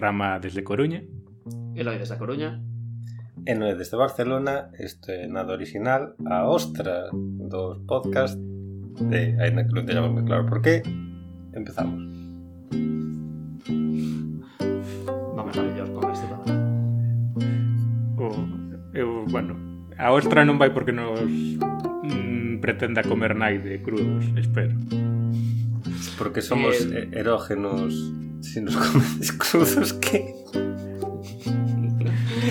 Rama desde Coruña. Eloi desde Coruña. E é desde Barcelona, este nada original, a ostra dos podcast, de, ainda que non teñamos moi claro por qué, empezamos. Vamos a mellor con este. O, eu, bueno, a ostra non vai porque nos mm, pretenda comer naide crudos, espero. Porque somos Eh, eh, erógenos Si nos comedes cruzos que...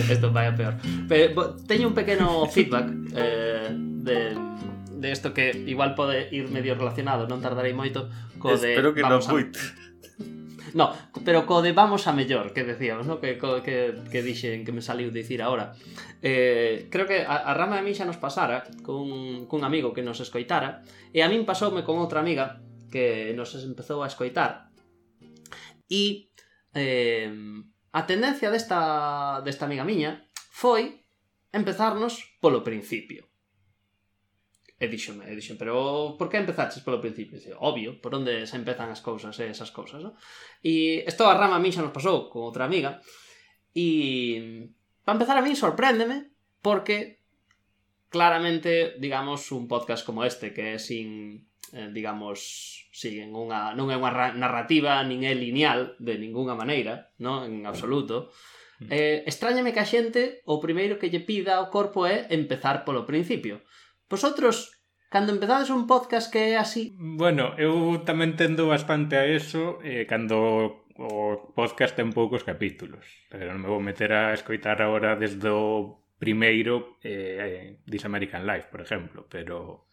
Esto vai a peor. Pero, teño un pequeno feedback eh, de, de isto que igual pode ir medio relacionado, non tardarei moito co de Espero que non moito. No, pero co de vamos a mellor, que decíamos, no? que, que, que dixen que me saliu dicir agora. Eh, creo que a, a Rama a mí xa nos pasara cun, cun amigo que nos escoitara, e a min pasoume con outra amiga que nos empezou a escoitar E eh, a tendencia desta, desta amiga miña foi empezarnos polo principio. E dixen, e dixen, pero por que empezaches polo principio? Dice, obvio, por onde se empezan as cousas e esas cousas, no? E isto a rama a mí xa nos pasou con outra amiga, e para empezar a mí sorpréndeme, porque claramente, digamos, un podcast como este que é sin eh, digamos, siguen unha, non é unha narrativa, nin é lineal de ningunha maneira, non? En absoluto. Mm. Eh, extrañame que a xente o primeiro que lle pida ao corpo é empezar polo principio. Vosotros, cando empezades un podcast que é así... Bueno, eu tamén tendo bastante a eso eh, cando o podcast ten poucos capítulos, pero non me vou meter a escoitar agora desde o primeiro eh, eh This American Life, por exemplo, pero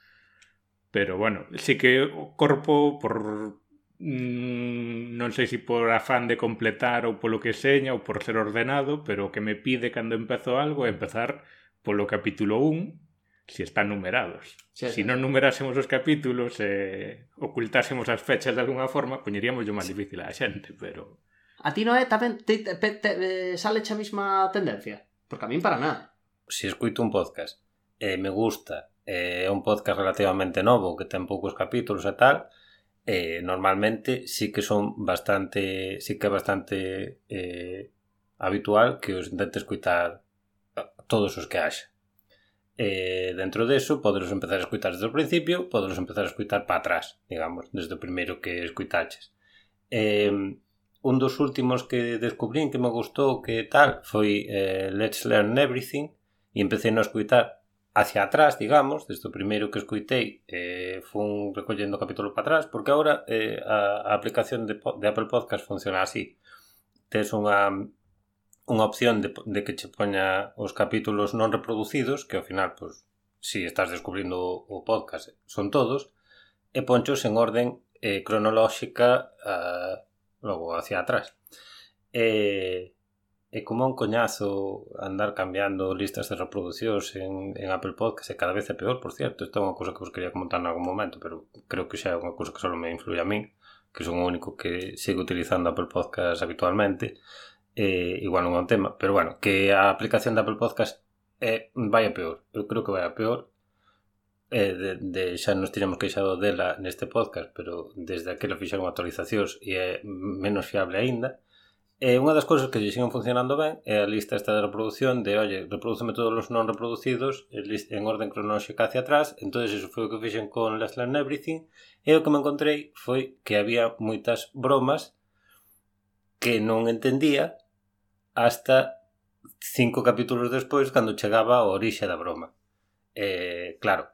Pero bueno, sí que o corpo por mm, non sei se por afán de completar ou polo que seña ou por ser ordenado, pero o que me pide cando empezo algo é empezar polo capítulo 1 se si están numerados. Se sí, sí. si non numerásemos os capítulos e eh, ocultásemos as fechas de alguna forma, poñeríamos yo máis difícil á xente, pero... A ti non é tamén te, te, te, eh, sale a mesma tendencia? Porque a min para nada. Se si escoito un podcast e eh, me gusta é un podcast relativamente novo que ten poucos capítulos e tal eh, normalmente sí que son bastante sí que é bastante eh, habitual que os intente escutar todos os que haxa eh, dentro deso poderos empezar a escutar desde o principio poderos empezar a escutar para atrás digamos, desde o primeiro que escuitaches. eh, un dos últimos que descubrín que me gustou que tal foi eh, Let's Learn Everything e empecé a escutar hacia atrás, digamos, desde o primeiro que escoitei, eh, fun recollendo o capítulo para atrás, porque agora eh, a, a aplicación de, de Apple Podcast funciona así. Tes unha unha opción de, de que che poña os capítulos non reproducidos, que ao final, pois, si estás descubrindo o, o podcast, son todos, e ponchos en orden eh, cronolóxica a, logo hacia atrás. Eh, é como un coñazo andar cambiando listas de reproducións en, en Apple Podcast e cada vez é peor, por cierto. Esta é unha cousa que vos quería comentar en algún momento, pero creo que xa é unha cousa que só me influye a min, que son o único que sigo utilizando Apple Podcast habitualmente. Eh, igual non é un tema, pero bueno, que a aplicación de Apple Podcast é, vai a peor. Eu creo que vai a peor. Eh, de, de, xa nos tiramos queixado dela neste podcast, pero desde aquela fixeron actualizacións e é menos fiable aínda E unha das cousas que lle siguen funcionando ben é a lista esta de reproducción de, oye, reproduceme todos os non reproducidos eh, en orden cronolóxica hacia atrás. entonces iso foi o que fixen con Last Learn Everything. E o que me encontrei foi que había moitas bromas que non entendía hasta cinco capítulos despois cando chegaba a orixe da broma. Eh, claro,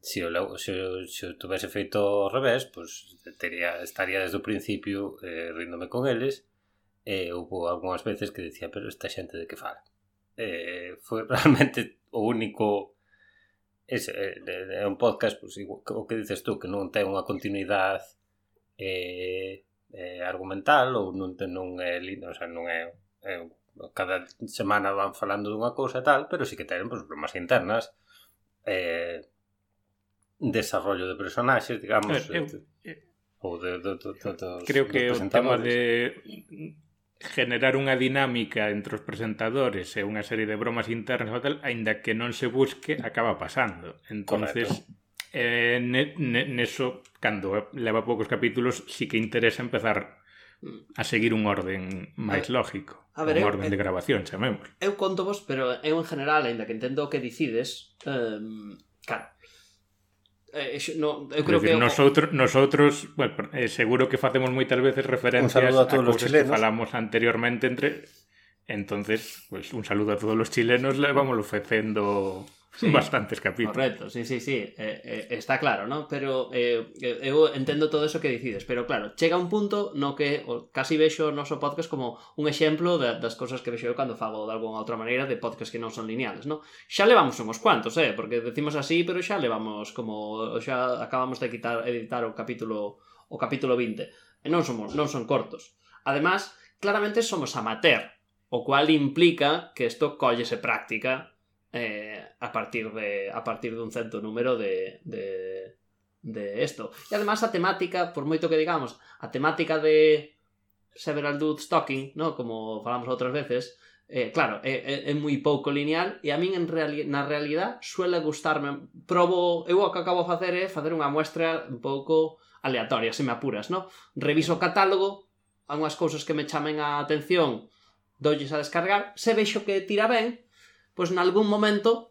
se o, se, o, se o tuvese feito ao revés, pois, teria, estaría desde o principio eh, ríndome con eles eh, houve algunhas veces que decía pero esta xente de que fala? Eh, foi realmente o único ese, é un podcast pois, o que dices tú que non ten unha continuidade eh, eh, argumental ou non ten, non é lindo, o sea, non é, é cada semana van falando dunha cousa e tal, pero sí que ten pois, bromas internas eh, desarrollo de personaxes, digamos, eu, eu, eh, ou de, de, de, de, dos, creo que o tema de generar unha dinámica entre os presentadores e unha serie de bromas internas ou tal, aínda que non se busque, acaba pasando. Entonces, eh, ne, ne, neso, cando leva poucos capítulos, sí que interesa empezar a seguir un orden máis lógico. A ver, un eu, orden eu, de grabación, chamemos. Eu conto vos, pero eu en general, aínda que entendo o que dicides, eh, claro, eh, no, eu creo Decir, que... nosotros, nosotros bueno, eh, seguro que facemos moitas veces referencias saludo a todos los chilenos. que falamos anteriormente entre entonces, pues un saludo a todos los chilenos, le vamos ofrecendo Sí, bastantes capítulos. Correcto, sí, sí, sí, eh, eh, está claro, ¿no? Pero eh, eh eu entendo todo eso que dicides, pero claro, chega un punto no que o, casi vexo o noso podcast como un exemplo da, das cousas que vexo eu cando falo de alguna outra maneira de podcast que non son lineales, ¿no? Xa levamos unos cuantos, eh, porque decimos así, pero xa levamos como xa acabamos de quitar editar o capítulo o capítulo 20. E non somos non son cortos. Además, claramente somos amateur, o cual implica que isto collese práctica eh, a partir de, a partir de un certo número de, de, de esto. E además a temática, por moito que digamos, a temática de Several Dude Stalking, ¿no? como falamos outras veces, eh, claro, é, é, é moi pouco lineal e a min en reali na realidad suele gustarme probo, eu o que acabo de facer é facer unha muestra un pouco aleatoria, se me apuras, no? Reviso o catálogo, algunhas cousas que me chamen a atención, doulles a descargar, se vexo que tira ben, pois pues, en algún momento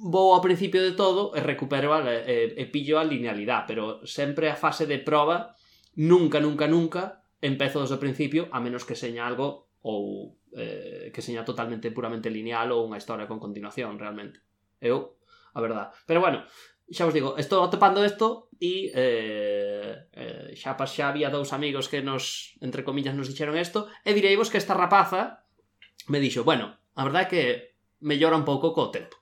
vou ao principio de todo e recupero a, e, e pillo a linealidade, pero sempre a fase de proba nunca, nunca, nunca empezo desde o principio a menos que seña algo ou eh, que seña totalmente puramente lineal ou unha historia con continuación realmente. Eu, a verdad. Pero bueno, xa vos digo, estou atopando isto e eh, eh, xa, xa había dous amigos que nos, entre comillas, nos dixeron isto e direivos que esta rapaza me dixo, bueno, a verdad é que mellora un pouco co tempo.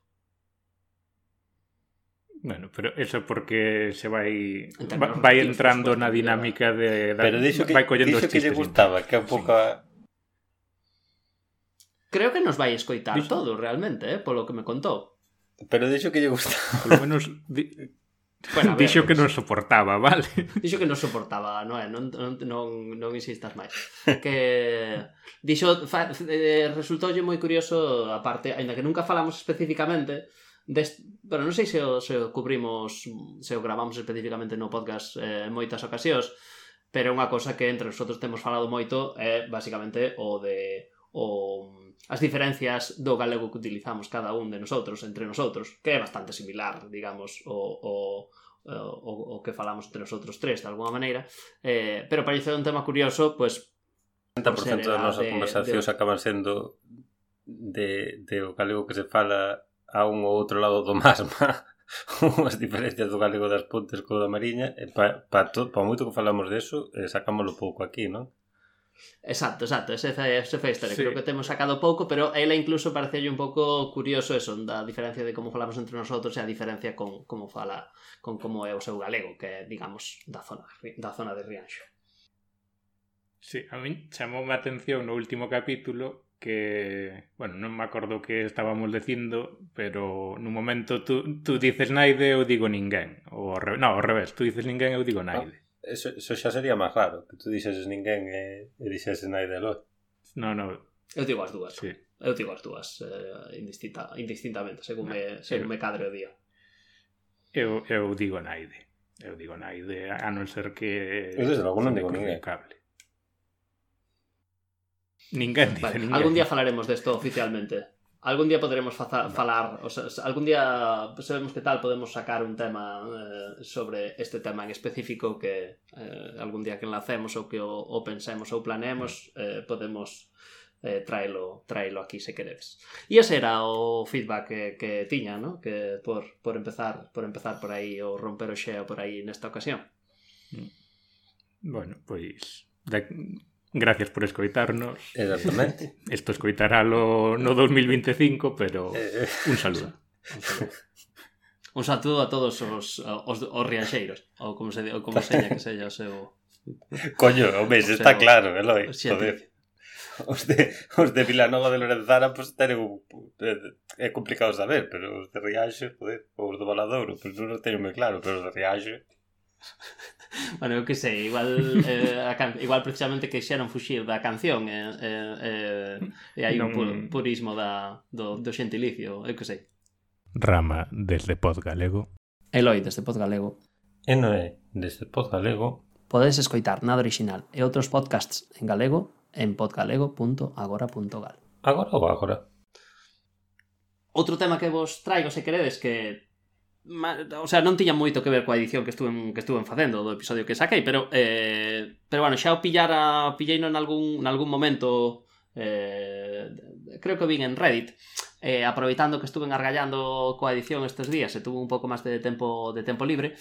Bueno, pero eso porque se vai vai, vai entrando na dinámica de, da, pero dixo que, vai collendo dixo que lle gustaba, que un pouco sí. Creo que nos vai escoitar dixo... todo realmente, eh, polo que me contou. Pero dixo que lle gustaba. Polo menos di... bueno, ver, dixo que non soportaba, vale? Dixo que non soportaba, non, é? non, non, non, non insistas máis. Que dixo fa, eh, resultoulle moi curioso a parte, aínda que nunca falamos especificamente, des, bueno, non sei se o, se o cubrimos, se o gravamos especificamente no podcast eh, en moitas ocasións, pero é unha cosa que entre nosotros temos falado moito é basicamente o de o as diferencias do galego que utilizamos cada un de nosotros entre nosotros, que é bastante similar, digamos, o, o, o, o que falamos entre nosotros tres de alguna maneira, eh, pero parece un tema curioso, pois pues, 90% das nosas conversacións de... acaban sendo de, de o galego que se fala a un ou outro lado do masma unhas diferencias do galego das Pontes co da Mariña e pa, pa, to, pa moito que falamos deso eh, sacámoslo pouco aquí, non? Exacto, exacto, ese foi, ese foi a historia sí. Creo que temos sacado pouco, pero ela incluso parecelle un pouco curioso eso Da diferencia de como falamos entre nosotros e a diferencia con como fala Con como é o seu galego, que digamos da zona, da zona de Rianxo Sí, a min chamoume a atención no último capítulo que, bueno, non me acordo que estábamos dicindo, pero nun momento tú, tú dices naide, eu digo ninguén. Ou ao revés, non, ao revés, tú dices ninguén, eu digo naide. Ah, eso, eso xa sería máis raro, que tú dixeses ninguén e, e dixeses naide lo. No, no. Eu digo as dúas. Sí. Eu digo as dúas, eh, indistinta, indistintamente, según, me, según eu, me cadre o día. Eu, eu digo naide. Eu digo naide, a non ser que... Eu desde logo non digo ninguén. Cable. Ninguén dice, vale, ninguén. Algún día falaremos desto oficialmente. Algún día poderemos falar, o sea, algún día sabemos que tal podemos sacar un tema eh, sobre este tema en específico que eh, algún día que enlacemos ou que o, o pensemos ou planeemos mm. eh, podemos eh, traelo, traelo aquí se queredes. E ese era o feedback que, que tiña, ¿no? que por, por, empezar, por empezar por aí ou romper o xeo por aí nesta ocasión. Mm. Bueno, pois da, Gracias por escoitarnos. Exactamente. Isto escoitaralo no 2025, pero un saludo. Un saludo. Un saludo a todos os, os, os riaxeiros, ou como se ou como seña que sella o seu... Coño, home, está claro, Eloi, joder. Os de, os de Vilanova de Lorenzana pois pues, teñen un, eh, é complicado saber, pero os de Riaxe, joder, ou os do Valadouro, pois pues, non teño moi claro, pero os de Riaxe... bueno, eu que sei, igual eh, a can... igual precisamente que xeron fuxir da canción e eh, eh, eh, hai non... un purismo da, do, do xentilicio, eu que sei. Rama desde Pod Galego. Eloi desde Pod Galego. Enoe desde Pod Galego. Podedes escoitar nada original e outros podcasts en galego en podgalego.agora.gal. Agora ou agora? Outro tema que vos traigo, se queredes, que o sea, non tiña moito que ver coa edición que estuven que estuven facendo do episodio que saquei, pero eh, pero bueno, xa o pillara, pilleino en algún en algún momento eh, creo que vin en Reddit eh, aproveitando que estuven argallando coa edición estes días e tuve un pouco máis de tempo de tempo libre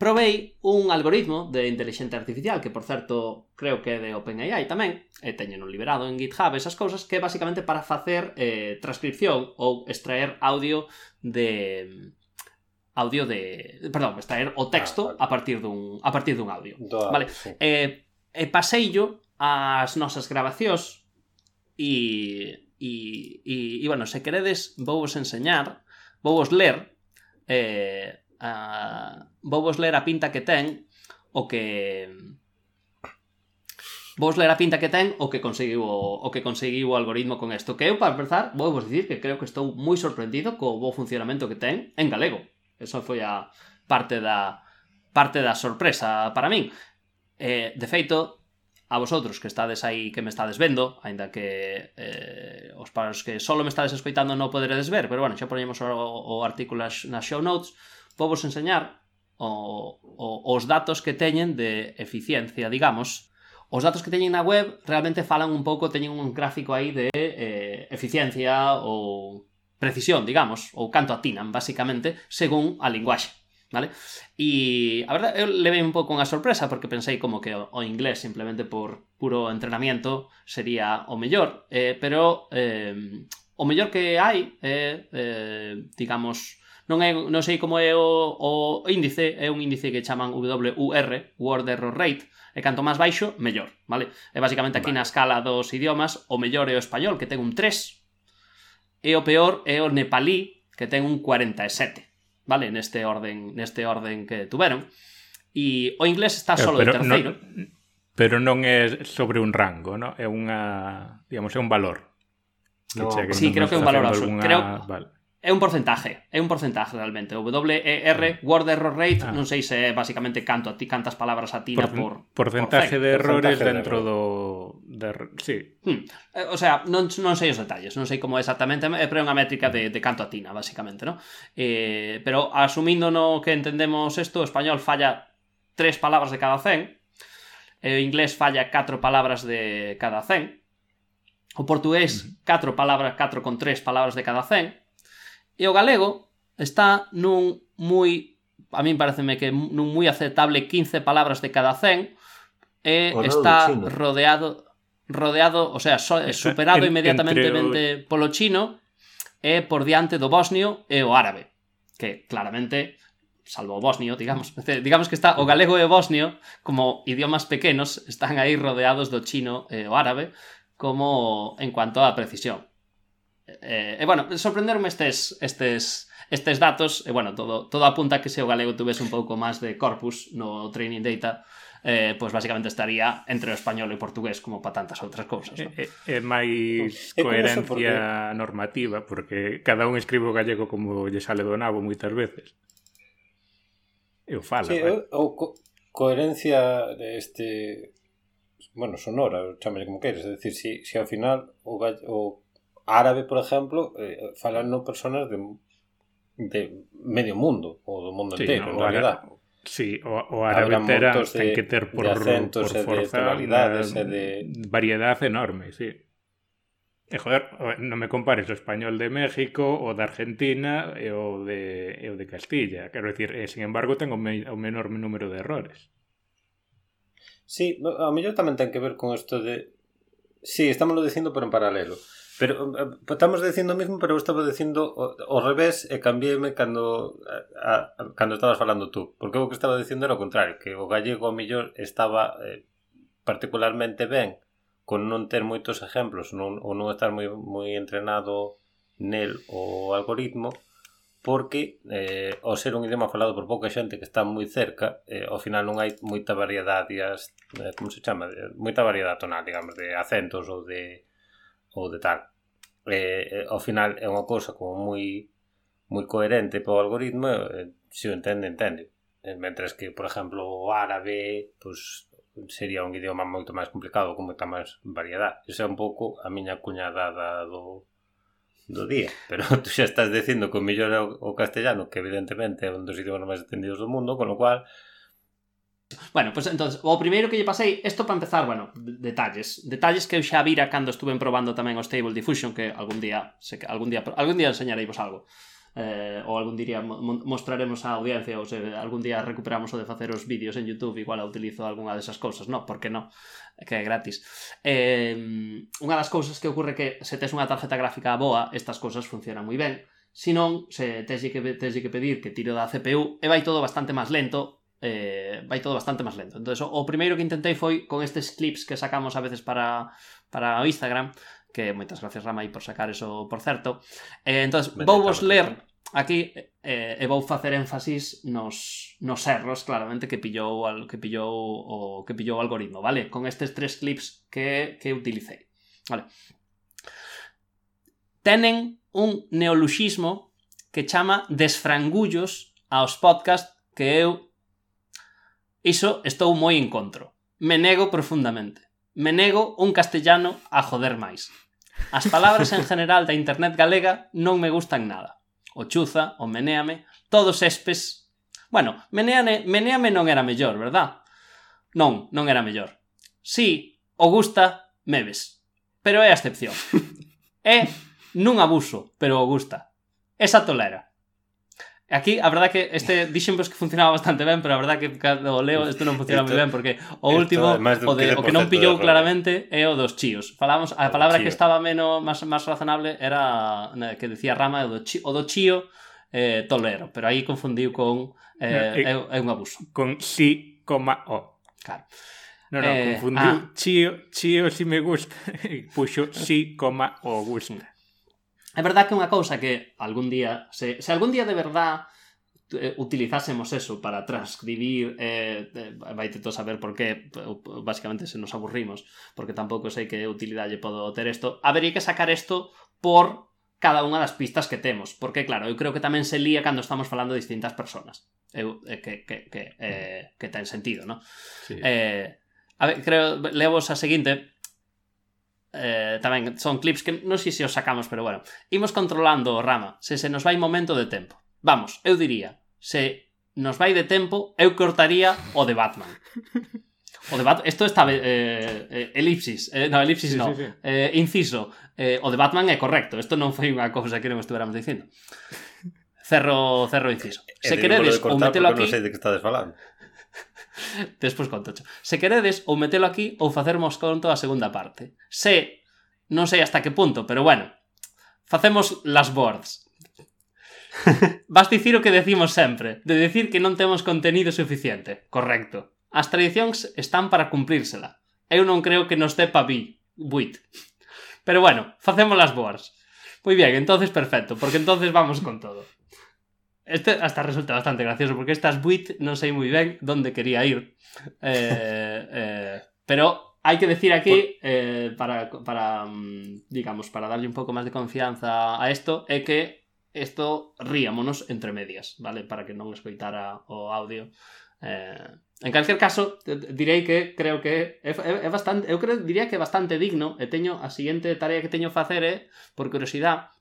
provei un algoritmo de inteligencia artificial que, por certo, creo que é de OpenAI tamén, e teñen un liberado en GitHub esas cousas, que é basicamente para facer eh, transcripción ou extraer audio de, audio de, perdón, extraer o ah, texto ah, vale. a partir dun a partir dun audio. Do, vale. Sí. Eh, eh e paseillo ás nosas grabacións e e, e, e bueno, se queredes vouvos enseñar, vouvos ler eh, a, vouvos ler a pinta que ten o que vos ler a pinta que ten o que conseguiu o que conseguiu o algoritmo con isto. Que eu, para empezar, vou vos dicir que creo que estou moi sorprendido co bo funcionamento que ten en galego. Esa foi a parte da parte da sorpresa para min. Eh, de feito, a vosotros que estades aí que me estades vendo, aínda que eh, os para os que solo me estades escoitando non poderedes ver, pero bueno, xa ponemos o, o artículo nas show notes, vou vos enseñar o, o, os datos que teñen de eficiencia, digamos. Os datos que teñen na web realmente falan un pouco, teñen un gráfico aí de eh, eficiencia ou precisión, digamos, ou canto atinan, basicamente, según a linguaxe. Vale? E a verdade, eu levei un pouco unha sorpresa porque pensei como que o, o inglés simplemente por puro entrenamiento sería o mellor, eh, pero eh, o mellor que hai é, eh, eh, digamos, non, é, non sei como é o, o índice, é un índice que chaman WUR, Word Error Rate, e canto máis baixo, mellor, vale? É basicamente aquí vale. na escala dos idiomas, o mellor é o español, que ten un 3, E o peor é o nepalí, que ten un 47, vale? Neste orden, neste orden que tuveron. E o inglés está eh, solo pero, pero de terceiro. No, pero non é sobre un rango, no? É unha, digamos, é un valor. No. Que sí, creo que é un valor absoluto. Alguna... Creo, vale. É un porcentaje, é un porcentaje realmente. O WER, ah. Word Error Rate, ah. non sei se é basicamente canto a ti, cantas palabras atina por, por porcentaje por de errores porcentaje dentro de error. do de sí. Hmm. Eh, o sea, non, non sei os detalles, non sei como exactamente, pero é unha métrica de, de canto atina, basicamente, ¿no? Eh, pero asumindo no que entendemos isto, o español falla tres palabras de cada 100, e o inglés falla catro palabras de cada 100, o portugués catro palabras, catro con tres palabras de cada 100, e o galego está nun moi a min pareceme que nun moi aceptable 15 palabras de cada 100 e está rodeado rodeado, o sea, superado inmediatamente o... polo chino e por diante do bosnio e o árabe, que claramente salvo o bosnio, digamos, digamos que está o galego e o bosnio como idiomas pequenos están aí rodeados do chino e o árabe como en cuanto a precisión. E, e bueno, sorprenderme estes estes estes datos, e bueno, todo todo apunta a que se o galego tivese un pouco máis de corpus no training data eh, pues basicamente estaría entre o español e o portugués como para tantas outras cousas. Non? Eh, eh, eh, é, é máis coherencia porque... normativa, porque cada un escribe o gallego como lle sale do nabo moitas veces. Eu fala, sí, vai. ou co coherencia este bueno, sonora, chámele como queres, é dicir, si, si ao final o, o árabe, por exemplo, eh, falan non personas de de medio mundo ou do mundo sí, entero, no, en realidad. Sí, o, o árabe de, que ter por, por forza de de... variedade enorme, sí. E, joder, non me compares o español de México, o de Argentina o de, o de Castilla. Quero dicir, e, sin embargo, ten un, me, un enorme número de errores. Sí, a mellor tamén ten que ver con isto de... Sí, estamos lo dicindo, pero en paralelo. Pero eh, eh, estamos dicindo o mismo, pero eu estaba dicindo o, o revés e cambiéme cando a, a, cando estabas falando tú, porque o que estaba dicindo era o contrario, que o gallego ao mellor estaba eh, particularmente ben con non ter moitos exemplos non, ou non estar moi, moi entrenado nel o algoritmo porque eh, ao ser un idioma falado por pouca xente que está moi cerca eh, ao final non hai moita variedade as, eh, como se chama? Eh, moita variedade tonal, digamos, de acentos ou de ou de tal Eh, eh, ao final é unha cousa como moi moi coherente para o algoritmo, eh, se o entende, entende. Eh, mentres que, por exemplo, o árabe, pois sería un idioma moito máis complicado, con moita máis variedade. Esa é un pouco a miña cuñadada do, do día. Pero tú xa estás dicindo que o mellor é o, o castellano, que evidentemente é un dos idiomas máis entendidos do mundo, con lo cual, Bueno, pois pues, entonces, o primeiro que lle pasei, isto para empezar, bueno, detalles, detalles que eu xa vira cando estuve probando tamén o Stable Diffusion que algún día, se que algún día algún día enseñareivos algo. Eh, ou algún día mostraremos á audiencia ou se algún día recuperamos o de facer os vídeos en Youtube igual utilizo algunha desas cousas. No, por que non, que é gratis. Eh, unha das cousas que ocorre que se tes unha tarjeta gráfica boa estas cousas funcionan moi ben. Si non, se teslle que, teslle que pedir que tiro da CPU e vai todo bastante máis lento eh, vai todo bastante máis lento. Entón, o, o primeiro que intentei foi con estes clips que sacamos a veces para, para o Instagram, que moitas gracias aí por sacar eso, por certo. Eh, entón, vou vos ler aquí eh, e vou facer énfasis nos, nos erros claramente que pillou al, que pillou o que pillou o algoritmo, vale? Con estes tres clips que que utilicei. Vale. Tenen un neoluxismo que chama desfrangullos aos podcast que eu Iso estou moi en contro. Me nego profundamente. Me nego un castellano a joder máis. As palabras en general da internet galega non me gustan nada. O chuza, o menéame, todos espes... Bueno, meneane, menéame non era mellor, verdad? Non, non era mellor. Si, o gusta, mebes. Pero é a excepción. É nun abuso, pero o gusta. Esa tolera. Aquí, a verdade que este dixemos que funcionaba bastante ben, pero a verdade que cando o leo isto non funciona moi ben porque o último esto, o, de, o que non pillou claramente é o dos chíos. Falamos a palabra que estaba menos máis máis razonable era que decía Rama o do chio, o do chío eh, tolero, pero aí confundiu con eh, no, é, é, un abuso. Con si, coma, o. Claro. No, no, eh, confundiu ah. chío, chío si me gusta, puxo si, coma, o gusta. É verdad que é unha cousa que algún día, se, se algún día de verdad eh, utilizásemos eso para transcribir eh, vai todo saber por qué basicamente se nos aburrimos porque tampouco sei que utilidade podo ter isto habería que sacar isto por cada unha das pistas que temos porque claro, eu creo que tamén se lía cando estamos falando de distintas personas eu, eh, que, que, que, eh, que ten sentido, non? Sí. Eh, a ver, creo, levo a seguinte Eh, tamén son clips que non sei se os sacamos, pero bueno, imos controlando o rama, se se nos vai momento de tempo. Vamos, eu diría, se nos vai de tempo, eu cortaría o de Batman. O de Batman, isto está eh, eh, elipsis, eh, no, elipsis sí, no, sí, sí. Eh, inciso, eh, o de Batman é correcto, isto non foi unha cousa que non estuveramos dicindo. Cerro, cerro inciso. Eh, se eh, queredes ou metelo aquí... Non sei de que estades falando. Despois contocho. Se queredes, ou metelo aquí ou facermos conto a segunda parte. Se, non sei hasta que punto, pero bueno, facemos las boards. Vas dicir o que decimos sempre, de decir que non temos contenido suficiente. Correcto. As tradicións están para cumprírsela. Eu non creo que nos dé pa vi, buit. Pero bueno, facemos las boards. Moi bien, entonces perfecto, porque entonces vamos con todo. Este hasta resulta bastante gracioso porque estas buit non sei moi ben onde quería ir. Eh, eh, pero hai que decir aquí eh, para, para mm, digamos para darlle un pouco máis de confianza a isto é que isto ríamonos entre medias, vale? Para que non escoitara o audio. Eh, en calquer caso, direi que creo que é, é, é bastante, eu creo diría que é bastante digno e teño a seguinte tarea que teño facer é, por curiosidade,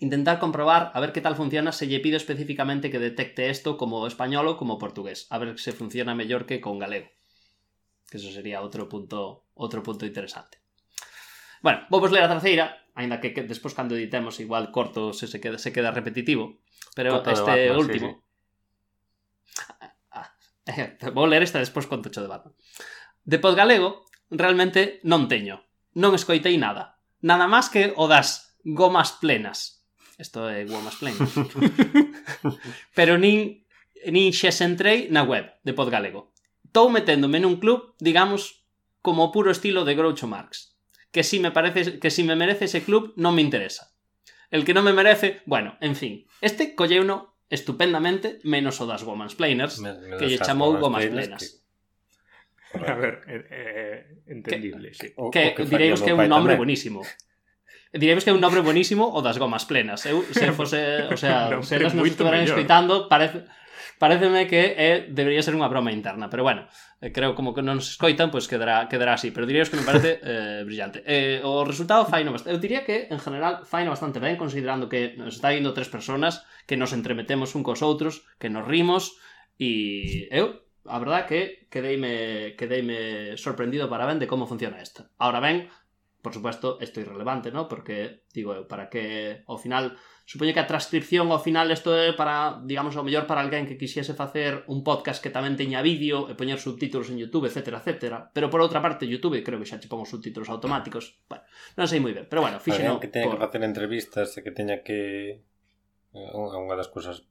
Intentar comprobar a ver que tal funciona se lle pido especificamente que detecte esto como español ou como portugués, a ver se funciona mellor que con galego. Que eso sería outro punto, outro punto interesante. Bueno, vamos ler a terceira, ainda que, que despois cando editemos igual corto se, se, queda, se queda repetitivo, pero Corta este Batman, último... Sí, sí. Ah, ah, eh, vou ler esta despois conto cho de Batman. De podgalego, realmente non teño. Non escoitei nada. Nada máis que o das gomas plenas. Isto é gomas plenas. Pero nin, nin xes entrei na web de Podgalego. Estou meténdome nun club, digamos, como puro estilo de Groucho Marx. Que si me parece que si me merece ese club non me interesa. El que non me merece, bueno, en fin. Este colleuno estupendamente menos o das Woman's Planers, me, me que lle chamou Gomas Plenas. Que... A ver, eh, eh, entendible, que, sí. O, que, o que direi que é un nombre tamén. buenísimo. Diremos que é un nome buenísimo o das gomas plenas. Eu, se fose, o sea, se elas nos estiveran escoitando, parece, pareceme que é, debería ser unha broma interna, pero bueno, eh, creo como que non nos escoitan, pois pues quedará, quedará así, pero diríos que me parece eh, brillante. Eh, o resultado faino bastante, eu diría que en general faino bastante ben, considerando que nos está indo tres personas, que nos entremetemos un cos outros, que nos rimos, e eu, a verdad que quedeime, quedeime sorprendido para ben de como funciona isto. Ahora ben, por supuesto, isto é irrelevante, ¿no? Porque, digo, para que ao final, supoño que a transcripción ao final isto é para, digamos, ao mellor para alguén que quixese facer un podcast que tamén teña vídeo eh, e poñer subtítulos en Youtube, etcétera, etcétera. Pero por outra parte, Youtube creo que xa che pon subtítulos automáticos. Bueno, non sei moi ben, pero bueno, fíxeno. no. que teña por... Eh, que facer entrevistas e que eh, teña que... Unha das cousas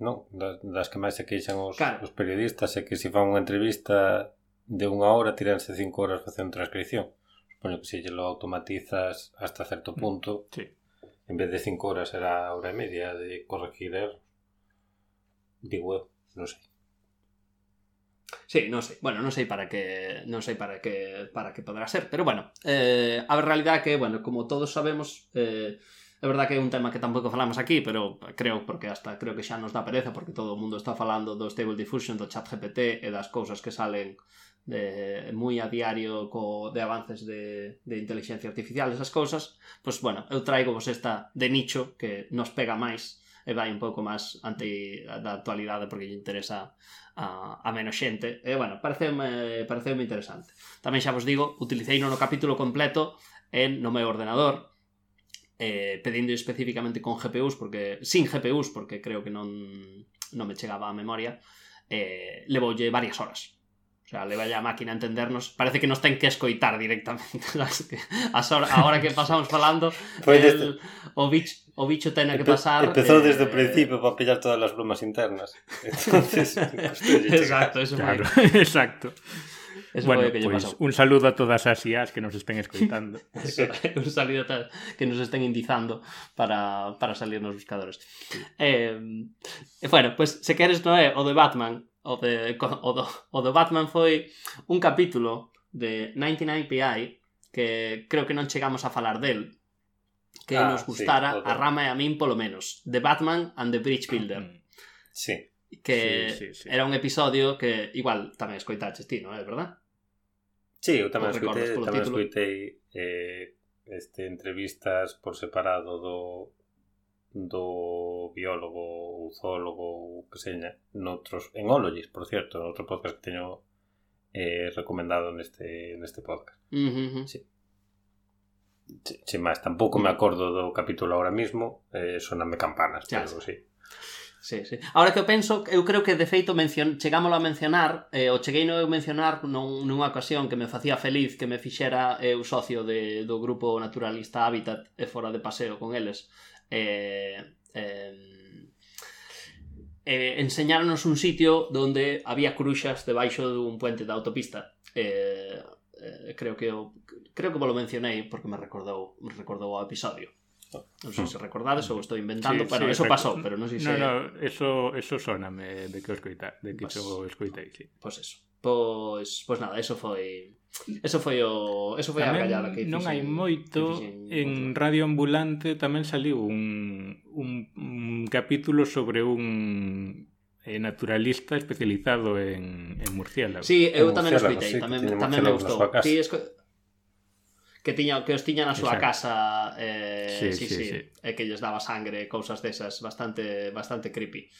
non, das que máis se queixan os, claro. os periodistas é que se fan unha entrevista de unha hora tiranse cinco horas facendo transcripción bueno, se lo automatizas hasta certo mm, punto, sí. en vez de 5 horas era hora e media de corregir error. Digo, non sei. Sí, non sei. Bueno, non sei para que non sei para que para que poderá ser, pero bueno, eh, a realidade que, bueno, como todos sabemos, eh, é verdade que é un tema que tampouco falamos aquí, pero creo porque hasta creo que xa nos dá pereza porque todo o mundo está falando do Stable Diffusion, do chat GPT e das cousas que salen de, moi a diario co, de avances de, de inteligencia artificial, esas cousas, pois, bueno, eu traigo vos esta de nicho que nos pega máis e vai un pouco máis ante da actualidade porque lle interesa a, a menos xente. E, bueno, pareceume, pareceume interesante. Tamén xa vos digo, utilicei no capítulo completo en no meu ordenador, eh, pedindo especificamente con GPUs, porque sin GPUs, porque creo que non, non me chegaba a memoria, eh, levoulle varias horas O sea, le vaya a máquina a entendernos. Parece que nos ten que escoitar directamente. As hora, a hora que pasamos falando, pues el, o, bicho, o bicho ten que pasar... Empezou eh, desde o principio para pillar todas as bromas internas. Entonces, exacto, eso claro, exacto. Eso bueno, que pues, un saludo a todas as IAs que nos estén escoitando. un saludo a todas que nos estén indizando para, para salir nos buscadores. Sí. Eh, bueno, pues se queres no é o de Batman, o de, o do, o do Batman foi un capítulo de 99PI que creo que non chegamos a falar del que ah, nos gustara sí, a Rama e a min polo menos The Batman and the Bridge Builder mm. sí. que sí, sí, sí. era un episodio que igual tamén escoitaches ti, non é verdad? Sí, eu tamén escoitei, tamén escoitei eh, este, entrevistas por separado do, do biólogo ou zoólogo ou que seña noutros, en Ologies, por cierto, outro podcast que teño eh, recomendado neste, neste podcast. Uh -huh. sí. Sin máis, tampouco me acordo do capítulo ahora mismo, eh, soname campanas, pero sí. sí. Sí. Ahora que eu penso, eu creo que de feito mencion... chegámolo a mencionar, eh, o cheguei no eu mencionar nun, nunha ocasión que me facía feliz que me fixera eu socio de, do grupo naturalista Habitat e fora de paseo con eles eh, eh, eh, enseñáronos un sitio donde había cruxas debaixo dun puente da autopista eh, eh, creo que o, creo que vos lo mencionei porque me recordou me recordou o episodio Non sei se recordades ou estou inventando, sí, pero sí, eso pasou, pero non sei se... No, no, eso, eso soname de que o escoita, de que pues, o escoitei, sí. Pois pues eso. Pois, pues, pois nada, eso foi Eso foi o eso foi tamén a gallada que fixen, Non hai moito en Radio Ambulante tamén saliu un, un, un capítulo sobre un eh, naturalista especializado en, en murciélagos. Sí, eu tamén o escoitei, sí, tamén, tamén me gustou. Sí, esco... que tiña que os tiña na súa Exacto. casa eh, sí, sí, sí, sí, sí. e que lles daba sangre, cousas desas, bastante bastante creepy.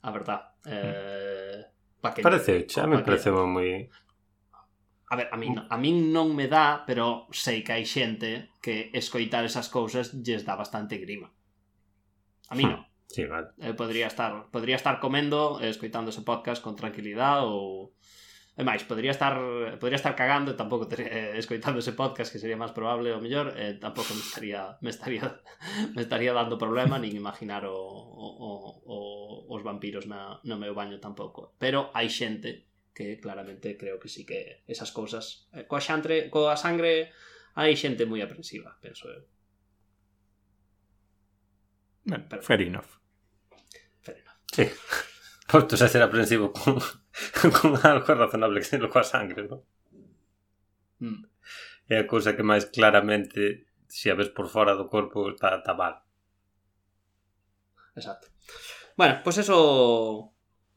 A verdad. Mm. Eh, mm. Paquete, parece, xa me paquete. parece moi A ver, a min, mm. a min non me dá, pero sei que hai xente que escoitar esas cousas lles dá bastante grima. A mí hmm. non. Sí, vale. Eh, podría estar, podría estar comendo, escoitando ese podcast con tranquilidade ou E máis, podría estar podría estar cagando e tampouco ter, eh, escoitando ese podcast que sería máis probable ou mellor, eh, tampouco me estaría me estaría me estaría dando problema nin imaginar o, o, o os vampiros na, no meu baño tampouco. Pero hai xente que claramente creo que sí que esas cousas eh, coa, xantre, coa sangre hai xente moi aprensiva, penso eu. Ben, Pero, fair enough. Fair enough. Sí. Pois a ser aprensivo con, con algo razonable que ser coa sangre, non? Mm. É a cousa que máis claramente se a ves por fora do corpo está, está mal. Exacto. Bueno, pois pues eso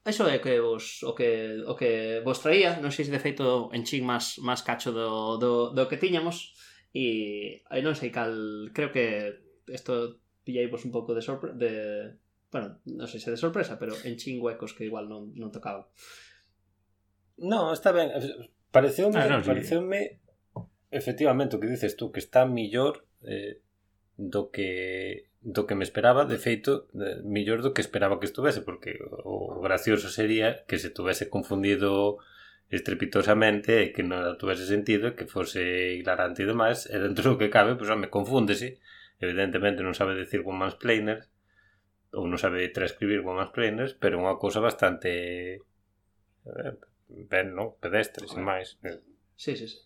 Eso é que vos, o que, o que vos traía, non sei se de feito enchín máis, máis cacho do, do, do que tiñamos e non sei cal, creo que isto pillei vos un pouco de sorpresa de, bueno, non sei se de sorpresa, pero enchín huecos que igual non, non tocaba. No, está ben, pareceume, ah, no, sí. pareceume efectivamente o que dices tú que está millor eh, do que do que me esperaba, de feito, mellor do que esperaba que estuvese, porque o gracioso sería que se tuvese confundido estrepitosamente e que non tuvese sentido e que fose hilarante e demais, e dentro do que cabe, pois, pues, me confúndese, evidentemente non sabe decir con mansplainers, ou non sabe transcribir con mansplainers, pero unha cousa bastante eh, ben, non? Pedestre, sin máis. Sí, sí, sí.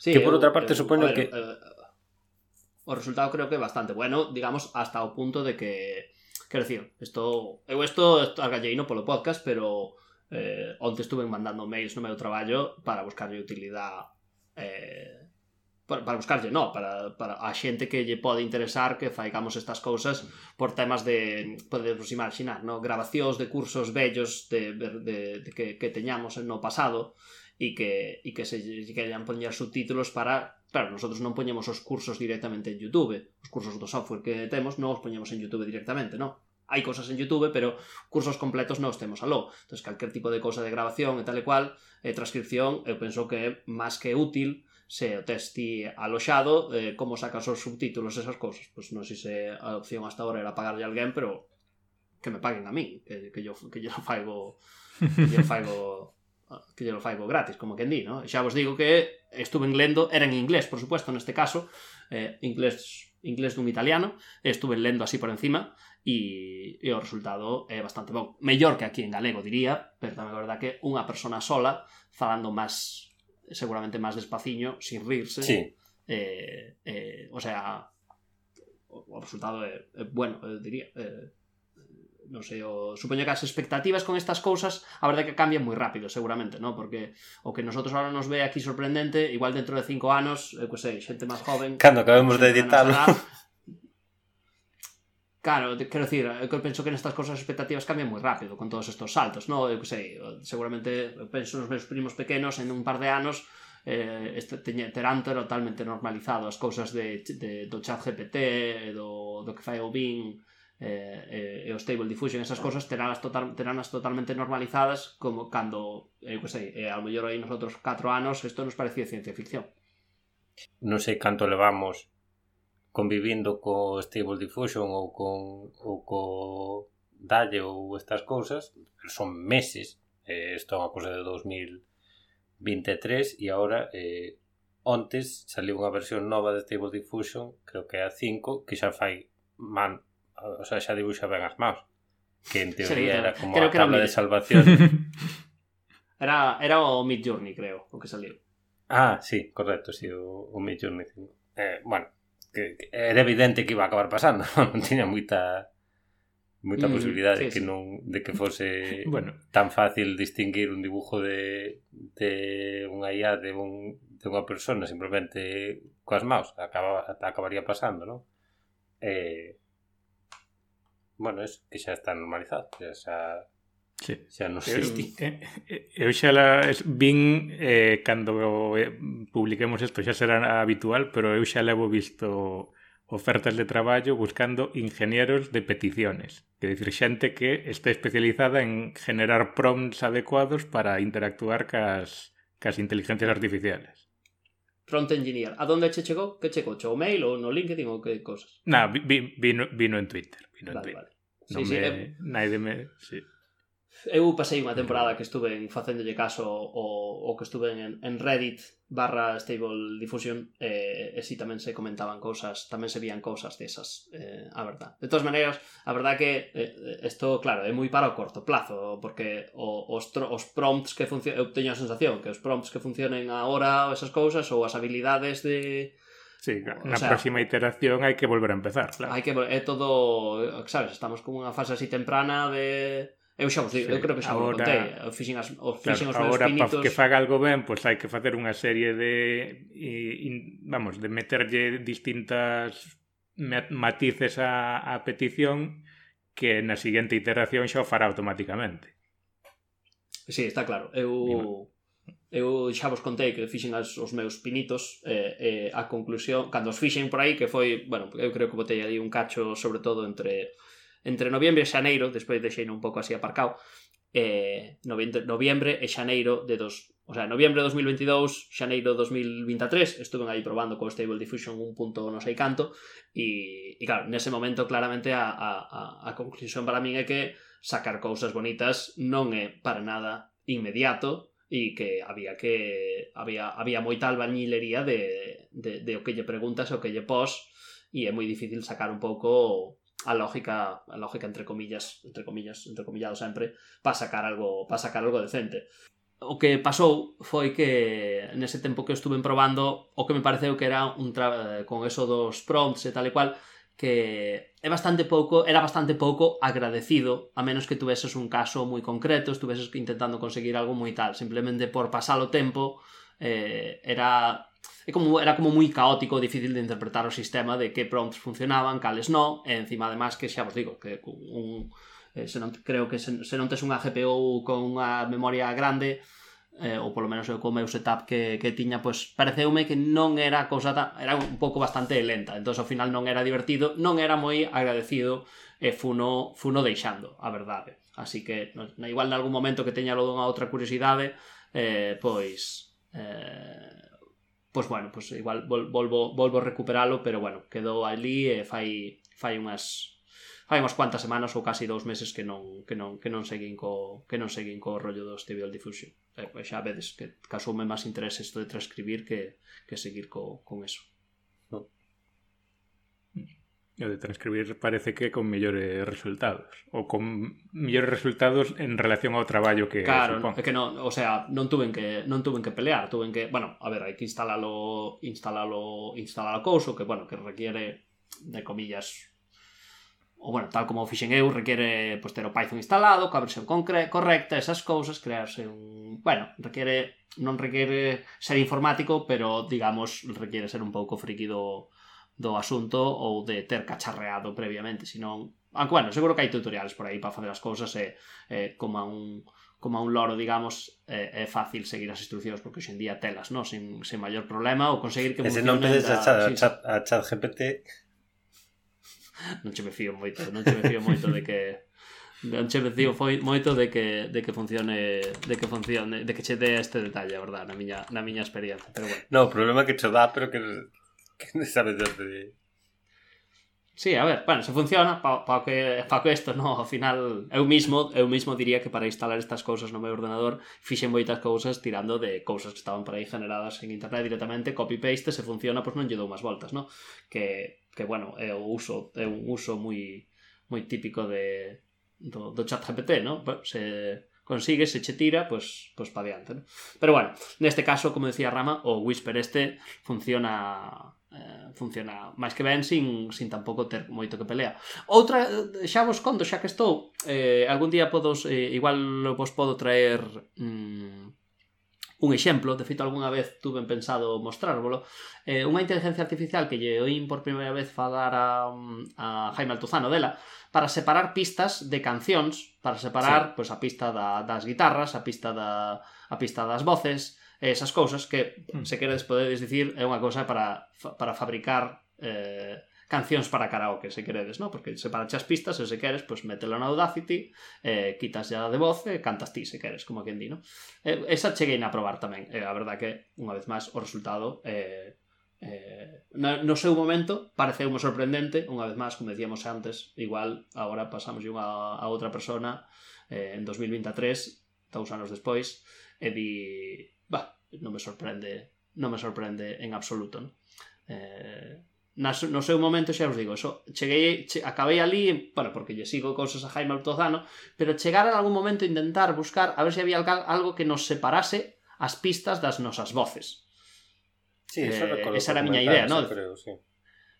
sí que por outra parte, supoño que... A ver, o resultado creo que bastante bueno, digamos, hasta o punto de que, quero dicir, isto, eu isto agalleino polo podcast, pero eh, onte estuve mandando mails no meu traballo para buscarlle utilidade eh, para, para buscarlle, no, para, para a xente que lle pode interesar que faigamos estas cousas por temas de, podemos imaginar, no? grabacións de cursos bellos de, de, de, de que, que teñamos no pasado e que, e que se querían poñer subtítulos para Claro, nosotros non poñemos os cursos directamente en YouTube, os cursos do software que temos non os poñemos en YouTube directamente, non. Hai cosas en YouTube, pero cursos completos non os temos aló. Entón, calquer tipo de cosa de grabación e tal e cual, eh, transcripción, eu penso que é máis que útil se o tes ti aloxado, eh, como sacas os subtítulos, esas cosas. Pois non sei se a opción hasta ahora era pagarlle a alguén, pero que me paguen a mí, que, que yo que yo faigo que yo faigo que yo lo faigo gratis, como quen di, ¿no? Xa vos digo que estuve lendo, era en inglés, por supuesto, neste caso, eh, inglés inglés dun italiano, estuve lendo así por encima e, e o resultado é bastante bon. Mellor que aquí en galego, diría, pero tamén é verdad que unha persona sola falando máis seguramente máis despaciño, sin rirse. Sí. Eh, eh, o sea, o, o resultado é, é bueno, eu diría. Eh, non sei, o, supoño que as expectativas con estas cousas, a verdade que cambian moi rápido, seguramente, ¿no? porque o que nosotros ahora nos ve aquí sorprendente, igual dentro de cinco anos, eh, eu que sei, eh, xente máis joven... Cando acabemos de editarlo. Claro, quero dicir, eh, eu penso que nestas cousas as expectativas cambian moi rápido con todos estes saltos, no? Eu que sei, seguramente eu penso nos meus primos pequenos en un par de anos eh, este, teñe, terán totalmente normalizado as cousas de, de, do chat GPT, do, do que fai o Bing, eh, e, e o Stable Diffusion, esas ah. cosas terán total, terán totalmente normalizadas como cando, eu que sei, eh, ao mellor aí nosotros 4 anos isto nos parecía ciencia ficción. Non sei canto levamos convivindo co Stable Diffusion ou con ou co Dalle ou estas cousas, son meses, eh, isto é unha cousa de 2023 e agora eh, ontes saliu unha versión nova de Stable Diffusion, creo que é a 5, que xa fai man o sea, xa dibuxa ben as maus. Que en teoría sí, era como creo a tabla de salvación. era, era o Mid Journey, creo, o que saliu. Ah, sí, correcto, sí, o, o Mid Journey 5. Eh, bueno, que, que era evidente que iba a acabar pasando, non tiña moita moita mm, posibilidade sí, que non de que fose bueno. tan fácil distinguir un dibujo de de unha IA de un de unha persona simplemente coas maus, acababa acabaría pasando, non? Eh, bueno, es que xa está normalizado, xa, xa Sí. Xa non eh, existe. Eu, eh, eu eh, xa la, es, vin eh, cando eh, publiquemos isto xa será habitual, pero eu xa levo visto ofertas de traballo buscando ingenieros de peticiones. Que decir, xente que está especializada en generar prompts adecuados para interactuar cas, cas inteligencias artificiales. Front Engineer. A donde che chegou? Que chegou? o mail ou no LinkedIn ou que cosas? Na, vi, vi, vino, vino en Twitter. Vino vale, en Twitter. Vale. Non sí, me... Sí, naide me, Sí. Eu pasei unha temporada que estuve facéndolle caso o, o que estuve en, en Reddit barra Stable Diffusion e, eh, e si tamén se comentaban cousas, tamén se vían cousas desas, eh, a verdad. De todas maneiras, a verdad que isto, eh, claro, é moi para o corto plazo, porque o, os, tro, os prompts que funcionan, eu teño a sensación que os prompts que funcionen agora, esas cousas, ou as habilidades de, Sí, na sea, próxima iteración hai que volver a empezar. Claro. Hai que é todo, sabes, estamos como unha fase así temprana de Eu xa vos digo, sí, eu creo que xa agora, o contei, eu fixen, as, o fixen claro, os meus agora, pinitos. Agora, que faga algo ben, pois pues, hai que facer unha serie de, in, vamos, de meterlle distintas matices a, a petición que na seguinte iteración xa o fará automáticamente. Sí, está claro. Eu eu xa vos contei que fixen as, os meus pinitos eh, eh, a conclusión, cando os fixen por aí que foi, bueno, eu creo que botei ali un cacho sobre todo entre entre noviembre e xaneiro, despois deixei un pouco así aparcado eh, noviembre, noviembre e xaneiro de dos O sea, noviembre de 2022, xaneiro 2023, estuve aí probando co Stable Diffusion un punto non sei canto, e, e claro, nese momento claramente a, a, a conclusión para min é que sacar cousas bonitas non é para nada inmediato, e que había que había, había moita albañilería de, de, de o que lle preguntas o que lle pos e é moi difícil sacar un pouco a lógica, a lógica entre comillas, entre comillas, entre comillado sempre, para sacar algo, para sacar algo decente. O que pasou foi que nese tempo que estuve probando, o que me pareceu que era un tra... Eh, con eso dos prompts e tal e cual, que é bastante pouco, era bastante pouco agradecido, a menos que tuveses un caso moi concreto, estuveses intentando conseguir algo moi tal, simplemente por pasar o tempo eh, era é como, era como moi caótico, difícil de interpretar o sistema de que prompts funcionaban, cales non, e encima además que xa vos digo, que un, eh, se non, creo que se, se non tes unha GPU con unha memoria grande, eh, ou polo menos eu co meu setup que, que tiña, pois pareceume que non era cousa ta, era un pouco bastante lenta, entón ao final non era divertido, non era moi agradecido e funo, funo deixando, a verdade. Así que no, igual nalgún momento que teña logo unha outra curiosidade, eh, pois eh, pois bueno, pois igual vol, volvo, volvo a recuperalo, pero bueno, quedou ali e fai, fai unhas fai unhas cuantas semanas ou casi dous meses que non que non que non seguín co que non seguín co rollo do Stable Diffusion. Eh, pois xa vedes que casoume máis interés isto de transcribir que, que seguir co, con eso. No. O de transcribir parece que con mellores resultados ou con mellores resultados en relación ao traballo que Claro, supón. é que non, o sea, non tuven que non tuven que pelear, tuven que, bueno, a ver, hai que instalalo, instalalo, instalar o couso que bueno, que requiere de comillas ou bueno, tal como fixen eu, requere pois, ter o Python instalado, coa versión correcta, esas cousas, crearse un... Bueno, requere, non requere ser informático, pero, digamos, requere ser un pouco friki do, do asunto ou de ter cacharreado previamente, senón... Aunque, bueno, seguro que hai tutoriales por aí para facer as cousas e, e como a un como a un loro, digamos, é, é fácil seguir as instruccións porque hoxe en día telas, non? Sin, sin maior problema ou conseguir que... E se non pedes a, a, a, a, a chat GPT non che me fío moito, non che me fío moito de que non che me fío foi moito de que de que funcione, de que funcione, de que che dé este detalle, a verdad, na miña na miña experiencia, pero bueno. No, o problema é que che dá, pero que que sabes de Sí, a ver, bueno, se funciona, pa, pa que pa que isto, no, ao final eu mismo, eu mismo diría que para instalar estas cousas no meu ordenador fixen moitas cousas tirando de cousas que estaban por aí generadas en internet directamente, copy paste, se funciona, pois pues non lle dou máis voltas, no? Que que bueno, é o uso é un uso moi moi típico de do, do chat GPT, ¿no? Se consigue, se che tira, pues, pues pa diante, ¿no? Pero bueno, neste caso, como decía Rama, o Whisper este funciona eh, funciona máis que ben sin, sin tampouco ter moito que pelea. Outra, xa vos conto, xa que estou, eh, algún día podos, eh, igual vos podo traer mm, un exemplo, de feito algunha vez tuve pensado mostrárvolo, eh, unha inteligencia artificial que lle oín por primeira vez falar a, a Jaime Altozano dela, para separar pistas de cancións, para separar sí. pois, a pista da, das guitarras, a pista, da, a pista das voces, esas cousas que, hmm. se queredes, podedes dicir, é unha cousa para, para fabricar eh, cancións para karaoke, se queredes, no? porque se para as pistas e se queres, pois pues, mételo na Audacity, eh, quitas ya de voz e cantas ti se queres, como quen di, no? Eh, esa cheguei a probar tamén, eh, a verdad que, unha vez máis, o resultado eh, Eh, no seu momento pareceu moi sorprendente, unha vez máis, como decíamos antes, igual agora pasamos unha a outra persona eh, en 2023, dous anos despois, e di, bah, non me sorprende, non me sorprende en absoluto, non? Eh, nas, no seu momento xa os digo, eso, cheguei, che, acabei ali, bueno, porque lle sigo cousas a Jaime Altozano, pero chegar en algún momento a intentar buscar a ver se había algo que nos separase as pistas das nosas voces. Sí, eso eh, esa era a miña idea, non? Creo, sí.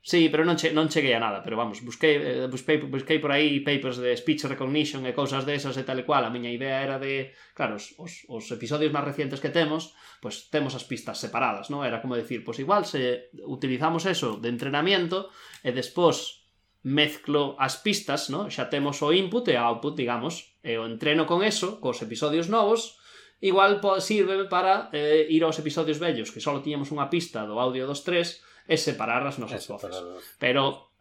Sí, pero non, che, non cheguei a nada, pero vamos, busquei, eh, busquei, busquei por aí papers de speech recognition e cousas desas e tal e cual. A miña idea era de, claro, os, os, os episodios máis recientes que temos, pois pues, temos as pistas separadas, non? Era como decir, pois pues, igual se utilizamos eso de entrenamiento e despois mezclo as pistas, non? Xa temos o input e o output, digamos, e o entreno con eso, cos episodios novos, igual sirve para eh, ir aos episodios vellos, que só tiñamos unha pista do audio dos tres, e separar as nosas voces. Pero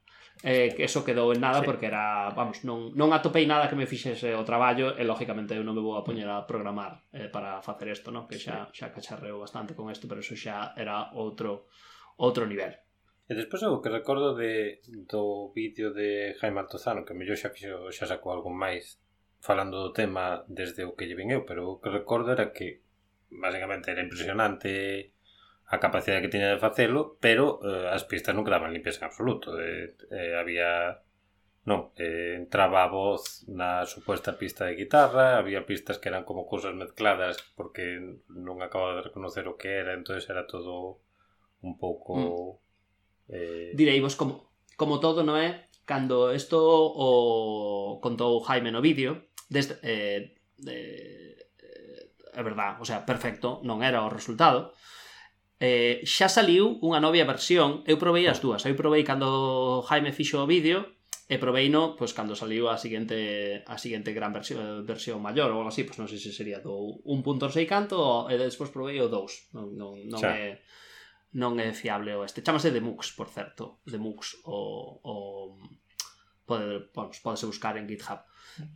eh, eso quedou en nada sí. porque era, vamos, non, non atopei nada que me fixese o traballo e lógicamente eu non me vou a poñer a programar eh, para facer isto, no? que xa, xa cacharreo bastante con isto, pero eso xa era outro outro nivel. E despois o que recordo de, do vídeo de Jaime Altozano, que mellor xa, fixo, xa sacou algo máis falando do tema desde o que lle vin eu, pero o que recordo era que basicamente era impresionante a capacidade que tiña de facelo, pero eh, as pistas non quedaban limpias en absoluto. Eh, eh, había non, eh, entraba a voz na suposta pista de guitarra, había pistas que eran como cousas mezcladas porque non acababa de reconocer o que era, entonces era todo un pouco... Mm. Eh... Direivos, como, como todo, non é? Cando isto o contou Jaime no vídeo, desde, eh, eh, é verdad, o sea, perfecto, non era o resultado, eh, xa saliu unha novia versión, eu provei as dúas, eu provei cando Jaime fixo o vídeo e provei no, pois, cando saliu a seguinte, a seguinte gran versión, versión maior ou algo así, pois non sei se sería do 1.6 canto e despois provei o 2 non, non, non xa. é non é fiable o este. Chámase de MUX, por certo. De MUX o, o pode, bueno, podese buscar en GitHub.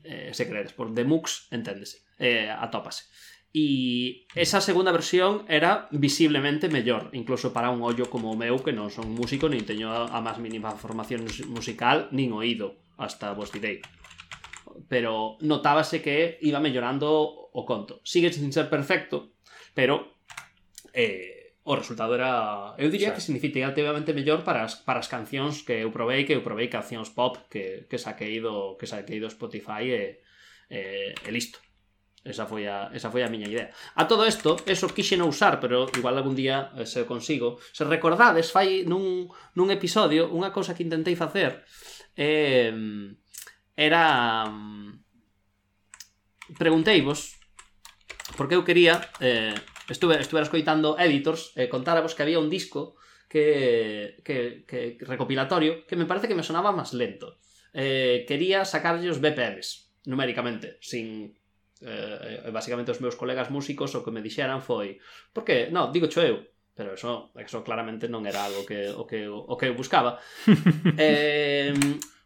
Eh, se credes, por de MUX enténdese, eh, atópase. E esa segunda versión era visiblemente mellor, incluso para un ollo como o meu que non son músico nin teño a máis mínima formación musical nin oído, hasta vos direi. Pero notábase que iba mellorando o conto. Sigue sin ser perfecto, pero eh, o resultado era, eu diría sí. que significativamente mellor para as, para as cancións que eu provei, que eu provei cancións pop que, que saquei do que saquei do Spotify e, e, e listo. Esa foi a, esa foi a miña idea. A todo isto, eso quixen usar, pero igual algún día eh, se consigo. Se recordades, fai nun, nun episodio unha cousa que intentei facer eh, era mm, pregunteivos porque eu quería eh, estuve, estuve escoitando editors e eh, contáravos que había un disco que, que, que recopilatorio que me parece que me sonaba máis lento eh, quería sacarlle os BPMs numéricamente, sin eh, basicamente os meus colegas músicos o que me dixeran foi por que? Non, digo cho eu pero eso, eso claramente non era algo que o que o que eu buscaba. eh,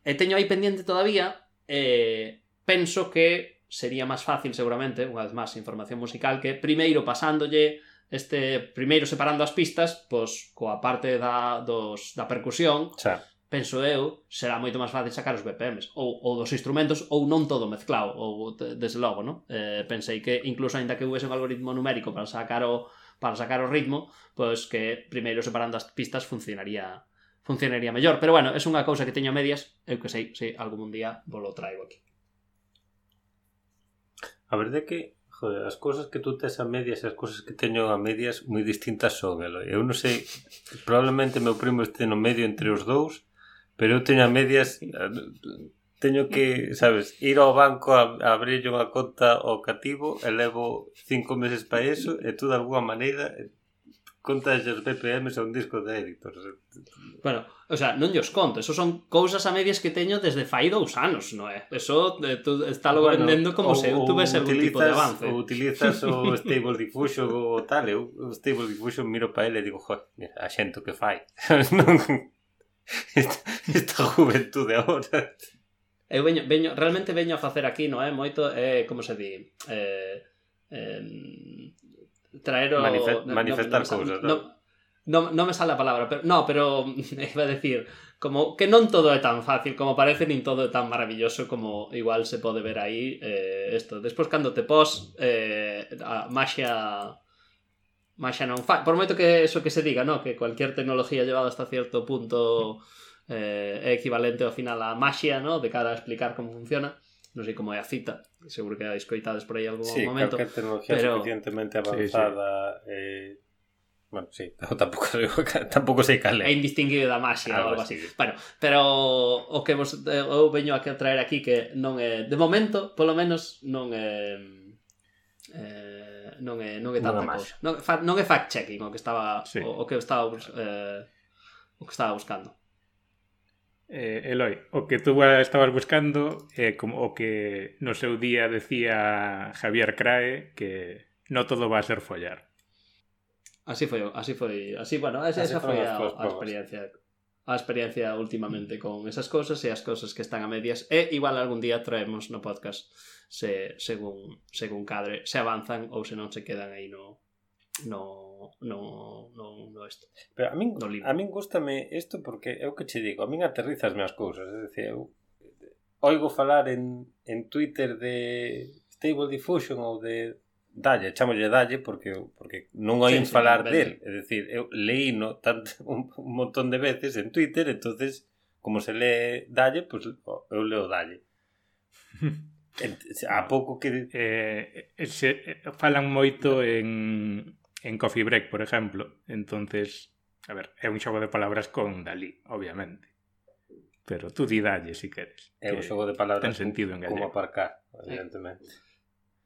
e teño aí pendiente todavía eh, penso que sería máis fácil seguramente, unha vez máis información musical que primeiro pasándolle este primeiro separando as pistas, pois coa parte da dos da percusión, xa penso eu, será moito máis fácil sacar os BPMs, ou, ou dos instrumentos, ou non todo mezclado, ou desde logo, non? Eh, pensei que incluso ainda que houvese un algoritmo numérico para sacar o, para sacar o ritmo, pois que primeiro separando as pistas funcionaría funcionaría mellor, pero bueno, é unha cousa que teño medias, eu que sei, se algún día volo traigo aquí. A verdade é que joder, as cousas que tú tes a medias e as cousas que teño a medias moi distintas son, Eloi. Eu non sei, probablemente meu primo este no medio entre os dous, Pero eu teño a medias teño que, sabes, ir ao banco a, a abrir unha conta ao cativo e levo cinco meses para eso e tú de alguma maneira eh, contas os BPMs a un disco de editor. Bueno, o sea, non os conto, eso son cousas a medias que teño desde fai dous anos, non é? Eso eh, tú está lo bueno, vendendo como ou, se eu tuves algún tipo de avance. Ou utilizas o Stable Diffusion ou tal, eu o Stable Diffusion miro para ele e digo, joder, a xento que fai. non esta, esta juventude agora. Eu veño, veño, realmente veño a facer aquí, non é? Moito, é, eh, como se di, eh, eh, traer o... Manife manifestar no, cousas, non? Non, non me sale a palabra, pero no, pero iba a decir como que non todo é tan fácil como parece, nin todo é tan maravilloso como igual se pode ver aí eh, esto. Despois cando te pos eh, a maxia mas xa non fai. Por moito que eso que se diga, no? que cualquier tecnología llevada hasta cierto punto eh, é equivalente ao final a maxia, no? de cara a explicar como funciona. Non sei como é a cita, seguro que a escoitades por aí algún sí, momento. Sí, tecnología pero... suficientemente avanzada... Sí, sí. Eh... Bueno, sí, tampouco, tampouco sei cal é. É indistinguido da maxia ah, ou algo así. Sí. Bueno, pero o que vos, eh, eu veño a traer aquí que non é... De momento, polo menos, non é... Eh, non é non é tanta Nada cousa. Non, fa, non é fact checking o que estaba sí. o, o que estaba eh, o que estaba buscando. Eh, Eloi, o que tú estabas buscando é eh, como o que no seu día decía Javier Crae que no todo va a ser follar. Así foi, así foi, así, bueno, esa, así esa foi a, a experiencia a experiencia últimamente con esas cosas e as cosas que están a medias e igual algún día traemos no podcast se, según, según cadre se avanzan ou se non se quedan aí no no, no, no, no isto. Pero a min, no a min gustame isto porque é o que che digo, a min aterrizas as cousas, é dicir, eu oigo falar en, en Twitter de Stable Diffusion ou de dalle, chamolle dalle porque porque non oín sí, falar sí, del, é dicir, eu leí no tanto un, un montón de veces en Twitter, entonces como se lee dalle, pois pues, eu leo dalle. A pouco que... Eh, eh, se, eh, falan moito en, en Coffee Break, por exemplo. entonces a ver, é un xogo de palabras con Dalí, obviamente. Pero tú di dalle, si queres. É un xogo de palabras ten sentido en gallego. como aparcar, evidentemente.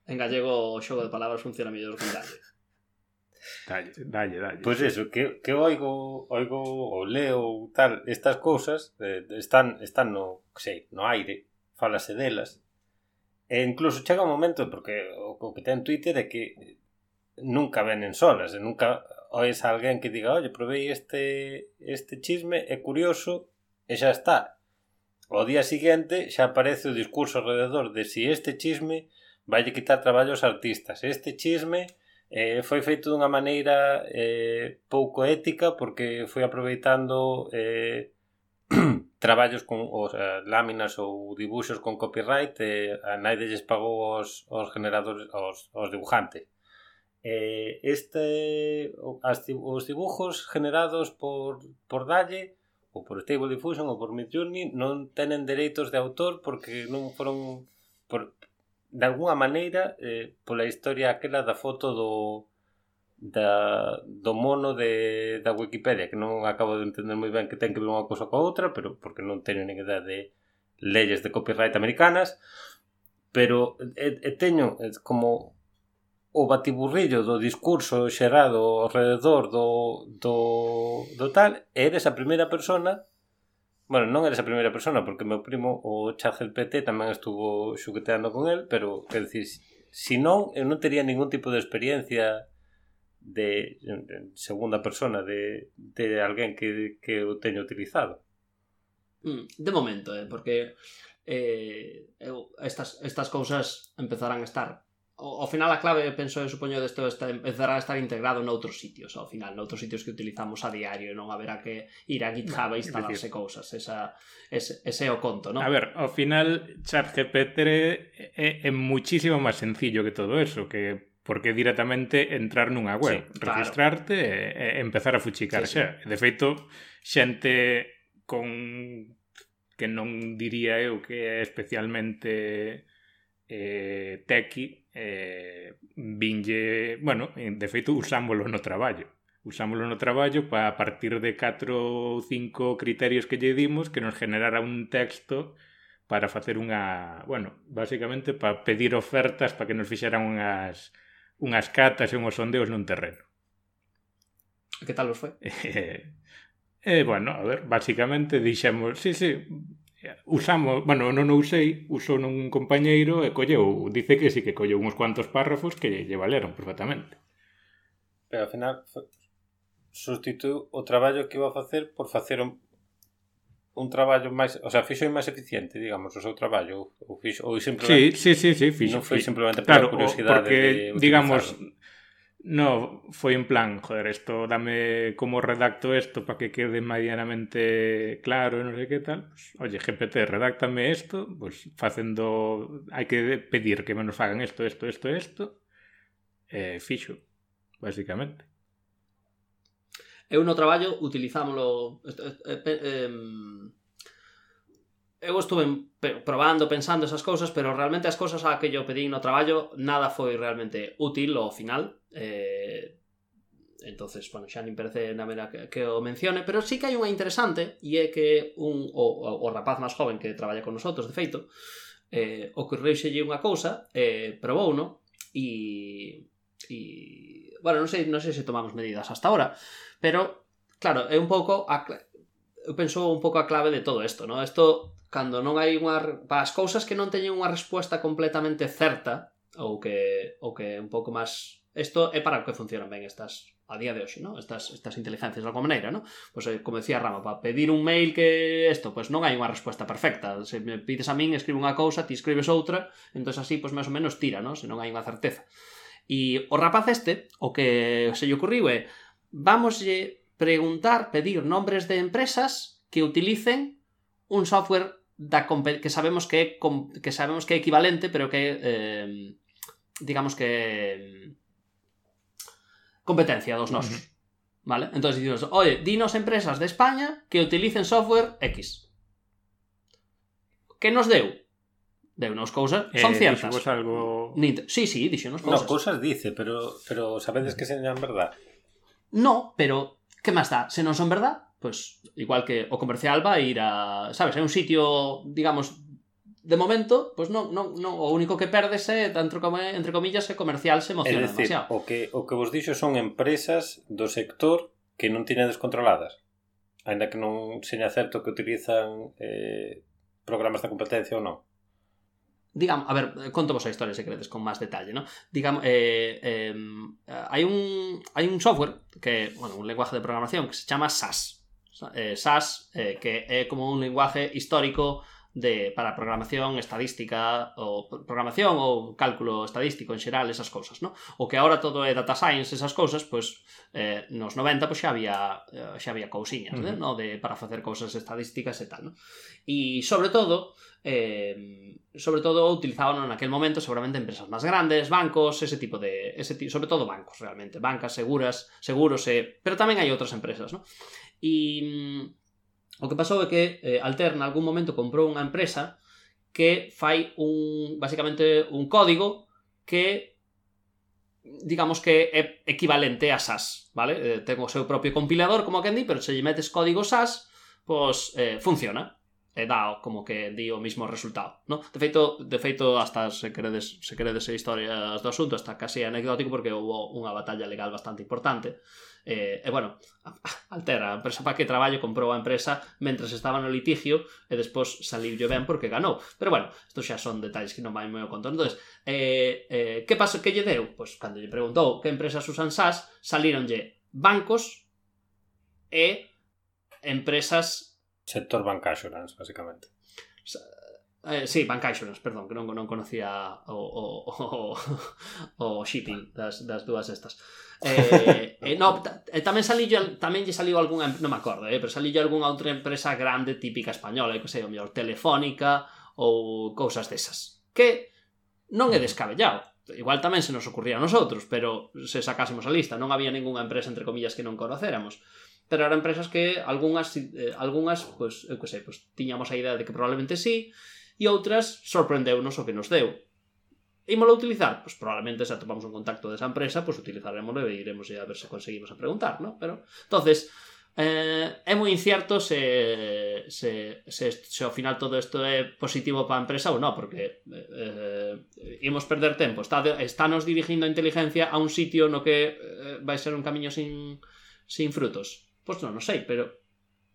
En gallego o xogo de palabras funciona mellor con dalle. Dalle, dalle, dalle. Pois pues eso, que, que oigo, oigo ou leo tal, estas cousas eh, están, están no, sei, no aire, falase delas, E incluso chega un momento, porque o, o que ten Twitter é que nunca venen solas, e nunca oes a alguén que diga, oye, provei este, este chisme, é curioso, e xa está. O día seguinte xa aparece o discurso alrededor de si este chisme vai quitar traballo aos artistas, este chisme eh, foi feito dunha maneira eh, pouco ética porque foi aproveitando eh, traballos con os, uh, láminas ou dibuxos con copyright e a Naide lles pagou os, os generadores os, os dibujantes. Eh, este as, os dibujos generados por, por Dalle ou por Stable Diffusion ou por Midjourney non tenen dereitos de autor porque non foron por, de alguna maneira eh, pola historia aquela da foto do da, do mono de, da Wikipedia, que non acabo de entender moi ben que ten que ver unha cosa coa outra, pero porque non teño nin idea de leyes de copyright americanas, pero e, e teño como o batiburrillo do discurso xerado alrededor do, do, do tal, eres a primeira persona Bueno, non eres a primeira persona, porque meu primo, o ChatGPT, tamén estuvo xugueteando con el, pero, quer dicir, se si non, eu non tería ningún tipo de experiencia de en segunda persona de, de alguén que, que o teño utilizado. Mm, de momento, eh, porque eh, eu, estas, estas cousas empezarán a estar ao final a clave, penso eu, supoño desto está, empezará a estar integrado noutros sitios ao final, noutros sitios que utilizamos a diario e non haberá que ir a GitHub a ah, instalarse decir, cousas, esa, ese, ese é o conto, non? A ver, ao final ChatGPT é, é, é muchísimo máis sencillo que todo eso, que porque directamente entrar nunha web, sí, claro. registrarte e, e empezar a fuchicar sí, xa. Sí. De feito, xente con que non diría eu que é especialmente eh, tequi eh, vinlle, bueno, de feito usámolo no traballo usámoslo no traballo para a partir de 4 ou 5 criterios que lle dimos que nos generara un texto para facer unha, bueno, basicamente para pedir ofertas para que nos fixeran unhas unhas catas e unhos sondeos nun terreno. Que tal os foi? Eh, eh, bueno, a ver, basicamente dixemos, sí, sí, usamos, bueno, non o usei, usou nun compañeiro e colleu, dice que sí que colleu uns cuantos párrafos que lle, lle valeron perfectamente. Pero ao final sustituiu o traballo que iba a facer por facer un, un traballo máis, o sea, fixo máis eficiente, digamos, o seu traballo, ou fixo ou simplemente Sí, sí, sí, sí, fixo. Non foi simplemente claro, curiosidade porque, de digamos, no, foi en plan, joder, isto dame como redacto isto para que quede medianamente claro e non sei que tal. Pues, oye, GPT, redáctame isto, pues facendo hai que pedir que menos fagan isto, isto, isto, isto, eh, fixo, basicamente. Eu no traballo utilizámoslo... Eh, eu estuve probando, pensando esas cousas, pero realmente as cousas a que yo pedí no traballo nada foi realmente útil ao final. Eh, entonces, bueno, xa nin parece na mera que, que o mencione, pero sí que hai unha interesante e é que un, o, o, o rapaz máis joven que traballa con nosotros, de feito, eh, ocorreuxelle unha cousa, eh, probou, no? E, e bueno, non sei, non sei se tomamos medidas hasta ahora, pero claro, é un pouco a, eu penso un pouco a clave de todo isto, ¿no? Isto cando non hai unha para as cousas que non teñen unha resposta completamente certa ou que ou que un pouco máis isto é para o que funcionan ben estas a día de hoxe, ¿no? Estas, estas inteligencias de alguma maneira, ¿no? Pois, pues, como decía Rama, para pedir un mail que isto, pois pues non hai unha resposta perfecta. Se me pides a min, escribo unha cousa, ti escribes outra, entón así, pois pues, máis ou menos tira, ¿no? Se non hai unha certeza. E o rapaz este, o que se lle ocurriu é vamoslle preguntar, pedir nombres de empresas que utilicen un software da que sabemos que é que sabemos que é equivalente, pero que eh, digamos que competencia dos nosos. Uh -huh. Vale? Entonces dicimos, oye, dinos empresas de España que utilicen software X. Que nos deu de unas cousas eh, son eh, ciertas. algo... Nint... Sí, sí, dixenos cousas. No, cousas dice, pero, pero sabedes que señan verdad. No, pero que máis dá? Se non son verdad, pues igual que o comercial va a ir a, sabes, é un sitio, digamos, de momento, pues non, non, non o único que perdese, entre, entre comillas, é comercial se emociona es decir, demasiado. O que, o que vos dixo son empresas do sector que non tiñan descontroladas. Ainda que non seña certo que utilizan eh, programas de competencia ou non. Digamos, a ver, conto vos a historia se queredes con máis detalle, ¿no? Digamos, eh, eh, hai un hai un software que, bueno, un lenguaje de programación que se chama SAS. Eh, SAS, eh, que é como un lenguaje histórico de para programación estadística ou programación ou cálculo estadístico en xeral, esas cousas, ¿no? O que agora todo é data science, esas cousas, pois eh, nos 90 pois xa había eh, xa había cousiñas, uh -huh. ¿no? de para facer cousas estadísticas e tal, ¿no? E sobre todo eh, sobre todo utilizaban naquel momento seguramente empresas máis grandes, bancos, ese tipo de ese sobre todo bancos realmente, bancas seguras, seguros, eh, pero tamén hai outras empresas, ¿no? E O que pasou é que eh, Alter en algún momento comprou unha empresa que fai un basicamente un código que digamos que é equivalente a SAS, vale? Eh, ten o seu propio compilador, como quen di, pero se lle metes código SAS, pois eh, funciona e dá como que di o mismo resultado, no? De feito, de feito hasta se queredes, se queredes historias do asunto, está casi anecdótico porque houve unha batalla legal bastante importante. Eh, e bueno, altera, a empresa para que traballo comprou a empresa mentres estaba no litigio e despois saliu ben porque ganou. Pero bueno, isto xa son detalles que non vai moi ao conto. Entón, eh, eh, que pasa que lle deu? Pois cando lle preguntou que empresas usan SAS, salíronlle bancos e empresas Sector Bancassurance, basicamente. Eh, sí, Bancassurance, perdón, que non, non conocía o, o, o, o shipping das, das dúas estas. Eh, eh, no, eh, tamén salillo, tamén lle saliu algunha, non me acordo, eh, pero salillo algunha outra empresa grande típica española, que sei, o mellor Telefónica ou cousas desas. Que non é mm. descabellado. Igual tamén se nos ocurría a nosotros, pero se sacásemos a lista, non había ningunha empresa, entre comillas, que non conocéramos pero eran empresas que algunhas eh, algunhas, pois, eu que sei, pois tiñamos a idea de que probablemente sí, e outras sorprendeunos o que nos deu. Imolo utilizar? Pois probablemente se atopamos un contacto desa empresa, pois utilizaremos e iremos a ver se conseguimos a preguntar, ¿no? Pero, entonces, eh, é moi incierto se, se, se, se ao final todo isto é positivo para a empresa ou non, porque eh, imos perder tempo. Está, está nos dirigindo a inteligencia a un sitio no que eh, vai ser un camiño sin, sin frutos pois non, non sei, pero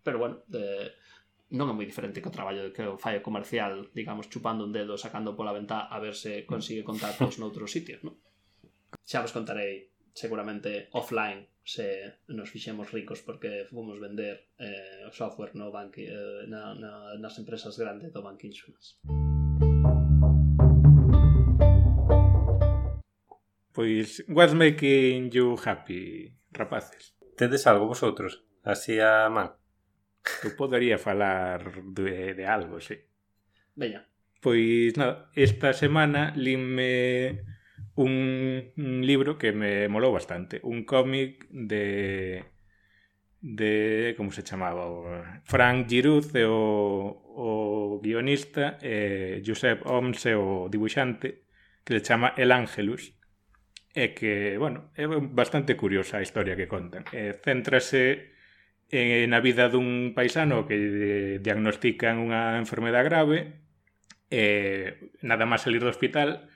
pero bueno, de, non é moi diferente que o traballo que o fallo comercial, digamos, chupando un dedo, sacando pola ventá a ver se consigue contactos noutros sitios, non? Xa vos contarei seguramente offline se nos fixemos ricos porque fomos vender eh, o software no banqui, eh, na, na, nas empresas grandes do Bank Insurance. Pois, what's making you happy, rapaces? Tedes algo vosotros? Así a man? Eu podería falar de, de algo, sí. Veña. Pois, nada, esta semana linme un, un libro que me molou bastante. Un cómic de de como se chamaba o Frank Giroud o, o guionista e Josep Oms o dibuixante que le chama El Ángelus é que, bueno, é bastante curiosa a historia que contan. Eh, céntrase en, eh, na vida dun paisano que eh, diagnostican unha enfermedade grave eh, nada máis salir do hospital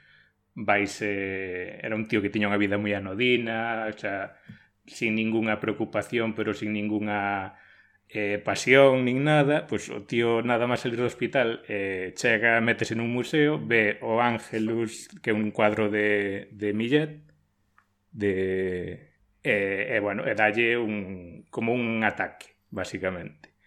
vaise era un tío que tiña unha vida moi anodina, o sea, sin ningunha preocupación, pero sin ningunha eh, pasión nin nada, pois o tío nada máis salir do hospital eh, chega, métese nun museo, ve o Ángelus, que é un cuadro de, de Millet, de... E, eh, eh, bueno, e dalle un, como un ataque, basicamente.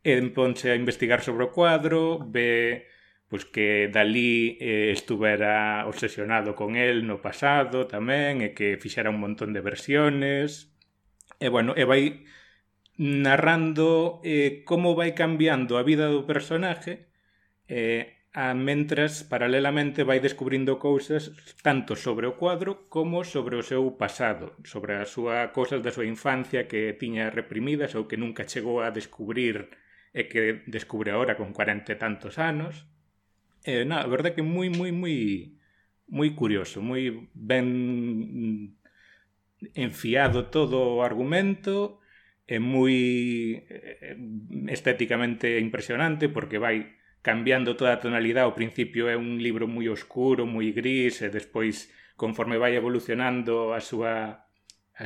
E ponse a investigar sobre o cuadro, ve pois que Dalí eh, estuvera obsesionado con el no pasado tamén, e que fixera un montón de versiones, e bueno, e vai narrando eh, como vai cambiando a vida do personaje eh, a mentras paralelamente vai descubrindo cousas tanto sobre o cuadro como sobre o seu pasado, sobre as súa cousas da súa infancia que tiña reprimidas ou que nunca chegou a descubrir e que descubre agora con cuarenta e tantos anos. Eh, na, a verdade que moi, moi, moi moi curioso, moi ben mm, enfiado todo o argumento é moi eh, estéticamente impresionante porque vai cambiando toda a tonalidade. Ao principio é un libro moi oscuro, moi gris, e despois conforme vai evolucionando a súa a,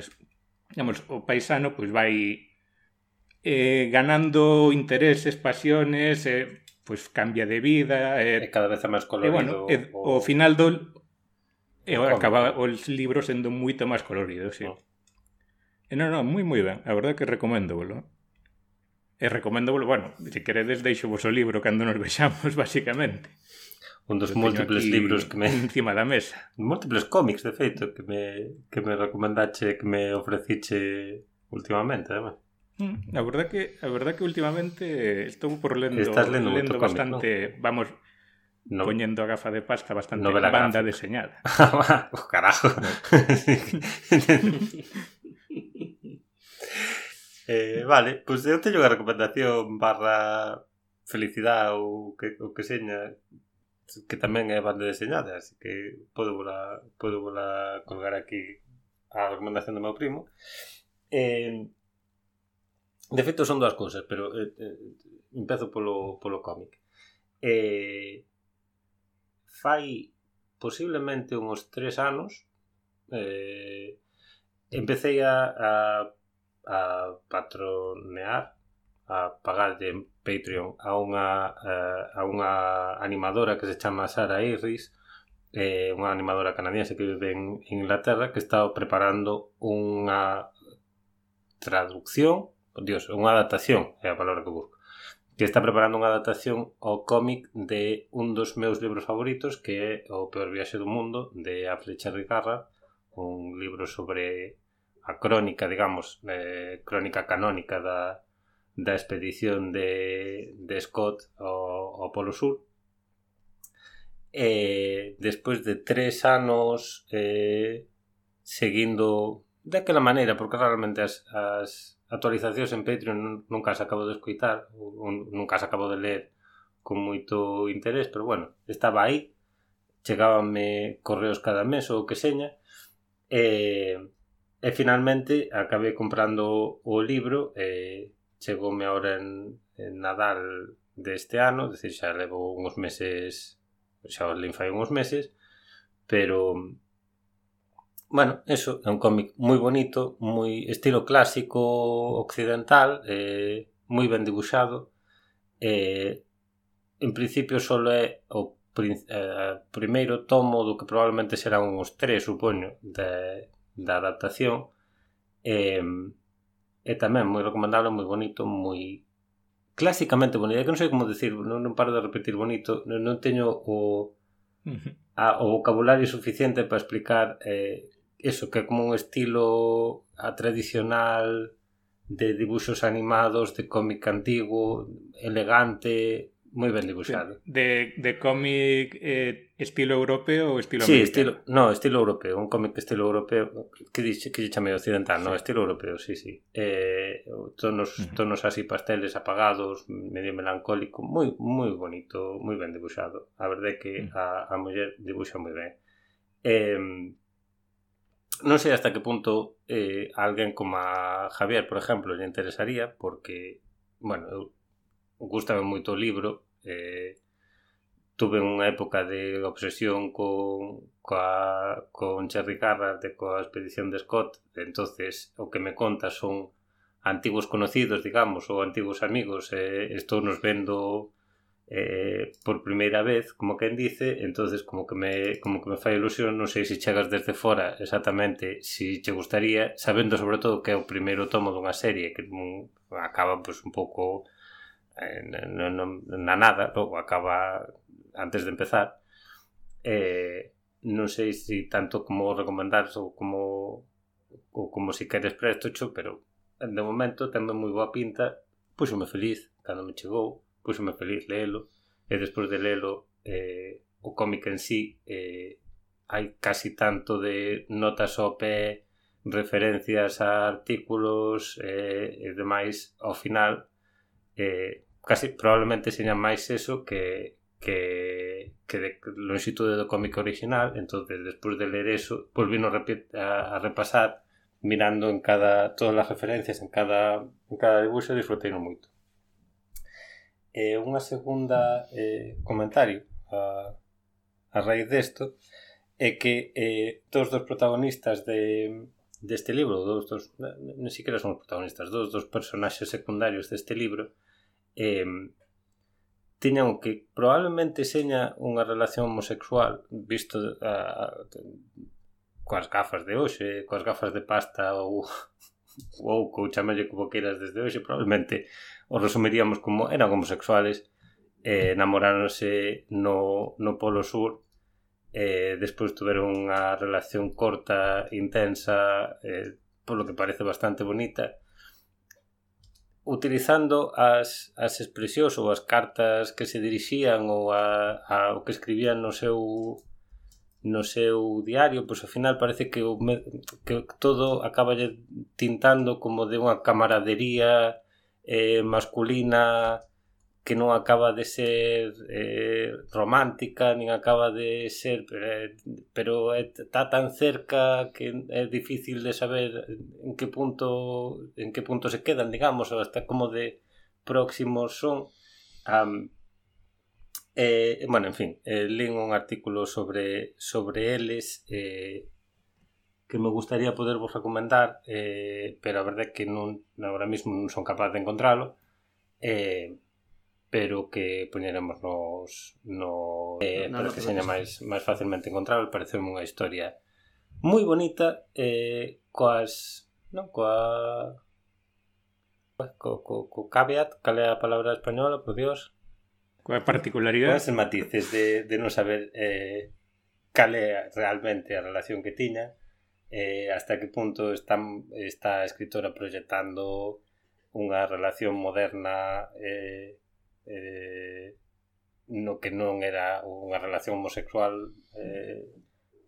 digamos, o paisano pois vai eh, ganando intereses, pasiones, eh, pois cambia de vida, eh, e cada vez é máis colorido. Eh, bueno, eh, o... o final do eh, acaba os libros sendo moito máis coloridos, sí. Oh. Eh, e non, non, moi moi ben. A verdade que recoméndovolo. E recoméndovolo, bueno, se queredes deixo vos o libro cando nos vexamos, basicamente. Un dos múltiples libros que me... Encima da mesa. Múltiples cómics, de feito, que me, que me recomendache, que me ofreciche últimamente, además. Mm, a verdad que a verdad que últimamente estou por lendo, Estás lendo, lendo bastante, ¿no? vamos, no, poñendo a gafa de pasta bastante novela banda gráfica. deseñada. Ah, o carajo. Eh, vale, pois pues eu teño unha recomendación barra felicidade ou que, o que seña que tamén é banda deseñada, así que podo vola, podo vola colgar aquí a recomendación do meu primo. Eh, de feito son dúas cousas, pero eh, eh, empezo polo, polo cómic. Eh, fai posiblemente uns tres anos eh, empecé a, a a patronear, a pagarlle Patreon a unha, a unha animadora que se chama Sara Iris, eh, unha animadora canadiense que vive en Inglaterra que está preparando unha traducción, dios, unha adaptación, é a palabra que busco, que está preparando unha adaptación ao cómic de un dos meus libros favoritos que é O peor viaxe do mundo de A Flecha Ricarra, un libro sobre a crónica, digamos, eh, crónica canónica da, da expedición de, de Scott ao, ao Polo Sur. E despois de tres anos eh, seguindo daquela maneira, porque realmente as, as actualizacións en Patreon nunca se acabo de escuitar, nunca se acabo de ler con moito interés, pero bueno, estaba aí, chegábanme correos cada mes ou que seña, e... Eh, E finalmente acabei comprando o libro e chegoume ahora en, en Nadal deste ano, decir, xa levo uns meses, xa o len fai uns meses, pero bueno, eso, é un cómic moi bonito, moi estilo clásico occidental, eh, moi ben dibuixado, eh, en principio solo é o eh, primeiro tomo do que probablemente serán uns tres, supoño, de, da adaptación e, e tamén moi recomendable, moi bonito, moi clásicamente bonito, é que non sei como decir, non, non paro de repetir bonito, non, non teño o a, o vocabulario suficiente para explicar eh, eso, que é como un estilo a tradicional de dibuxos animados, de cómic antigo, elegante, Moi ben dibuixado. De, de cómic eh, estilo europeo ou estilo sí, americano? Estilo, no, estilo europeo, un cómic estilo europeo que dixe que chame occidental, sí. no, estilo europeo, sí, sí. Eh, tonos, uh -huh. tonos así pasteles apagados, medio melancólico, moi moi bonito, moi ben dibuixado. A verdade é que uh -huh. a, a muller dibuixa moi ben. Eh, non sei hasta que punto eh, alguén como a Javier, por exemplo, lle interesaría porque, bueno, eu gustame moito o libro eh, tuve unha época de obsesión co, coa, con Cherry Garrard e coa expedición de Scott. Entonces o que me conta son antigos conocidos, digamos, ou antigos amigos, eh, estou nos vendo eh, por primeira vez, como quen dice, entonces como que me como que me fai ilusión, non sei se chegas desde fora exactamente, se si che gustaría, sabendo sobre todo que é o primeiro tomo dunha serie que acaba pois pues, un pouco Eh, na, na nada, logo acaba antes de empezar. Eh, non sei se si tanto como recomendar ou como ou como si queres presto, cho, pero de momento tamén moi boa pinta, puxome feliz cando me chegou, puxome feliz leelo, e despois de leelo eh, o cómic en sí eh, hai casi tanto de notas ao pé, referencias a artículos eh, e demais ao final eh, casi probablemente seña máis eso que que, que de longitude do cómic original. Entonces despois de ler eso pois vino a, a repasar mirando en cada todas as referencias en cada en cada dibuixo disfrutei no moito e eh, unha segunda eh, comentario a, a raíz desto é que eh, todos dos protagonistas de deste libro, dos dos, non siquiera son protagonistas, dos dos personaxes secundarios deste libro, eh, tiñan que probablemente seña unha relación homosexual visto a, a, coas gafas de hoxe, coas gafas de pasta ou ou co chamalle como queiras desde hoxe, probablemente o resumiríamos como eran homosexuales, eh, enamoráronse no, no Polo Sur, eh, despois tuveron unha relación corta, intensa, eh, polo que parece bastante bonita, utilizando as, as expresións ou as cartas que se dirixían ou a, a, o que escribían no seu no seu diario, pois ao final parece que, o, que todo acaba tintando como de unha camaradería eh, masculina que non acaba de ser eh, romántica, nin acaba de ser, eh, pero está tan cerca que é difícil de saber en que punto en que punto se quedan, digamos, ou hasta como de próximos son. Um, eh, bueno, en fin, eh, lín un artículo sobre sobre eles eh, que me gustaría poder vos recomendar, eh, pero a verdade é que non agora mesmo non son capaz de encontralo. Eh, pero que poñeremos nos, no, eh, no, para no, que seña máis, máis facilmente encontrable Parece unha historia moi bonita eh, coas non, coa co, co, co caveat, cal é a palabra española, por Dios? Coa particularidade. Coas matices de, de non saber eh, cal é realmente a relación que tiña eh, hasta que punto está, está a escritora proyectando unha relación moderna eh, eh, no que non era unha relación homosexual eh,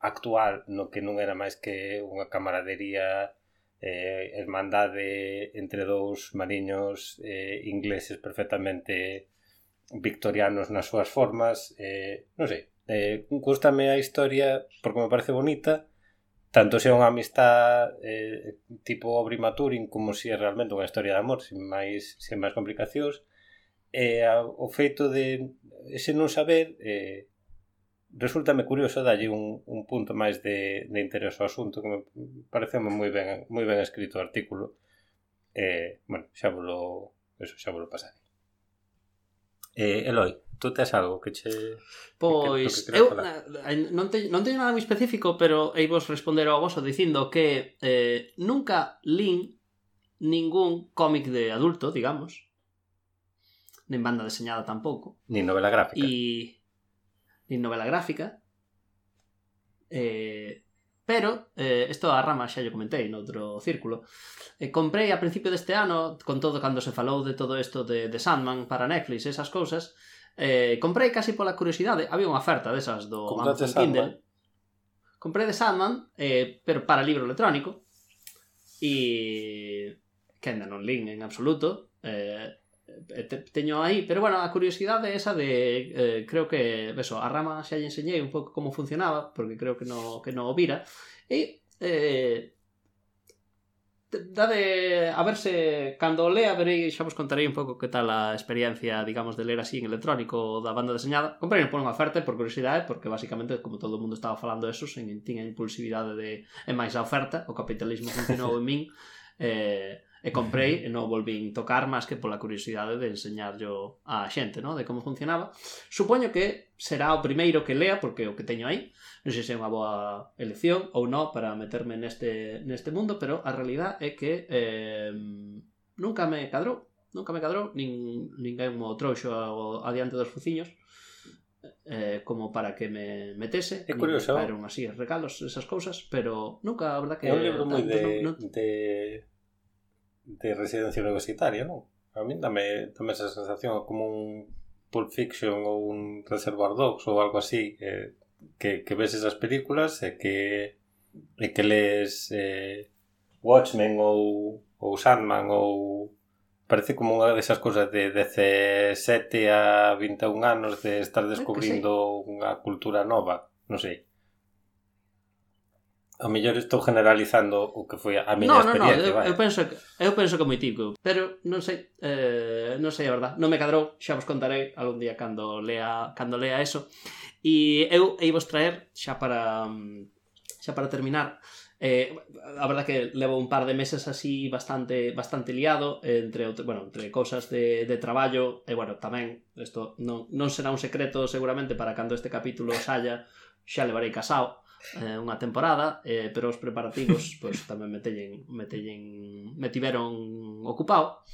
actual, no que non era máis que unha camaradería eh, hermandade entre dous mariños eh, ingleses perfectamente victorianos nas súas formas eh, non sei, eh, gustame a historia porque me parece bonita tanto se é unha amistad eh, tipo Obri Maturin como se é realmente unha historia de amor, sin máis, sin máis complicacións e a, o feito de ese non saber eh, resultame curioso dalle un, un punto máis de, de interés ao asunto que me parece moi ben, moi ben escrito o artículo. Eh, bueno, xa volo eso, xa volo pasar. Eh, Eloi, tú tes algo que che Pois, que, que pois, eu non, te, non teño nada moi específico pero ei vos responder ao vosso dicindo que eh, nunca lin ningún cómic de adulto, digamos nin banda deseñada tampouco. Nin novela gráfica. E... Nin novela gráfica. Eh, Pero, eh, isto a rama xa lle comentei noutro círculo, eh, comprei a principio deste ano, con todo cando se falou de todo isto de, de Sandman para Netflix, e esas cousas, eh, comprei casi pola curiosidade, había unha oferta desas do Amazon Kindle. Comprei de Sandman, eh, pero para libro electrónico, e que ainda non lin en absoluto, eh, Eh, teño aí, pero bueno, a curiosidade esa de eh, creo que, eso, a rama xa lle enseñei un pouco como funcionaba, porque creo que no que no o vira e eh, dade a verse cando o lea verei xa vos contarei un pouco que tal a experiencia, digamos, de ler así en electrónico da banda deseñada. Comprei por unha oferta por curiosidade, porque basicamente como todo o mundo estaba falando eso, sen tiña impulsividade de é máis a oferta, o capitalismo funcionou en min. Eh, E comprei e non volvín tocar máis que pola curiosidade de enseñarlo a xente, no? de como funcionaba. Supoño que será o primeiro que lea, porque o que teño aí, non sei se é unha boa elección ou non para meterme neste, neste mundo, pero a realidad é que eh, nunca me cadrou, nunca me cadrou, nin, ninguén mo trouxo adiante dos fuciños, eh, como para que me metese é curioso. eran así regalos, esas cousas pero nunca, a verdad que é un libro moi de, no... de de residencia universitaria, non? A mí dame, dame esa sensación como un Pulp Fiction ou un Reservoir Dogs ou algo así que, que, que ves esas películas e que e que lees eh, Watchmen ou, ou Sandman ou parece como unha desas cousas de 17 a 21 anos de estar pois descubrindo sí. unha cultura nova, non sei. A mellor estou generalizando o que foi a miña no, no, experiencia. No, no, eu, eu, penso que, eu penso que é moi típico, pero non sei, eh, non sei a verdad, non me cadrou, xa vos contarei algún día cando lea, cando lea eso. E eu ei vos traer xa para xa para terminar Eh, a verdad que levo un par de meses así bastante bastante liado entre outro, bueno, entre cousas de, de traballo e bueno, tamén isto non, non será un secreto seguramente para cando este capítulo saia xa levarei casado eh, unha temporada, eh, pero os preparativos pois, tamén me tellen, me tellen, me tiveron ocupado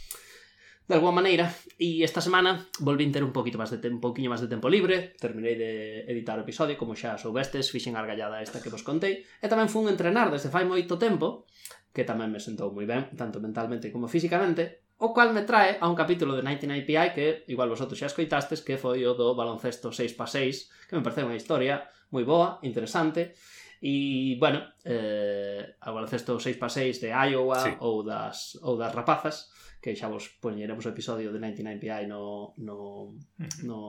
de alguma maneira. E esta semana volvín ter un poquito máis de tempo, un poquinho máis de tempo libre, terminei de editar o episodio, como xa soubestes, fixen a argallada esta que vos contei, e tamén fun entrenar desde fai moito tempo, que tamén me sentou moi ben, tanto mentalmente como físicamente, o cual me trae a un capítulo de 99PI que igual vosotros xa escoitastes, que foi o do baloncesto 6x6, que me parece unha historia moi boa, interesante, e, bueno, eh, o baloncesto 6x6 de Iowa sí. ou, das, ou das rapazas, que xa vos poñeremos o episodio de 99PI no, no, no,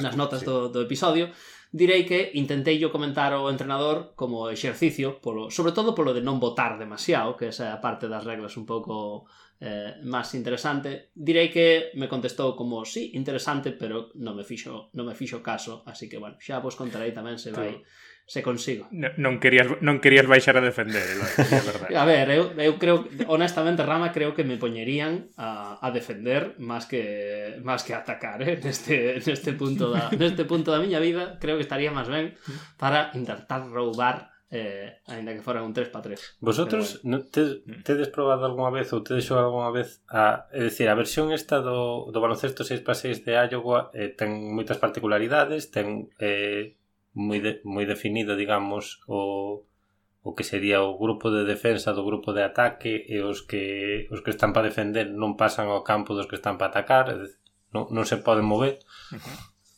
nas notas sí. do, do episodio, direi que intentei yo comentar o entrenador como exercicio, polo, sobre todo polo de non votar demasiado, que esa é a parte das reglas un pouco eh, máis interesante. Direi que me contestou como sí, interesante, pero non me fixo, non me fixo caso, así que bueno, xa vos contarei tamén se vai se consigo. No, non querías non querías baixar a defender, eh, é verdade. a ver, eu, eu creo honestamente Rama creo que me poñerían a, a defender máis que máis que a atacar, eh, neste neste punto da neste punto da miña vida, creo que estaría máis ben para intentar roubar eh, aínda que fora un 3 para 3. Vosotros bueno. no, te, mm. tedes probado algunha vez ou tedes xogado algunha vez a, é dicir, a versión esta do, do baloncesto 6 para 6 de Iowa eh, ten moitas particularidades, ten eh, moi, de, moi definido, digamos, o, o que sería o grupo de defensa do grupo de ataque e os que os que están para defender non pasan ao campo dos que están para atacar, dicir, non, non se poden mover.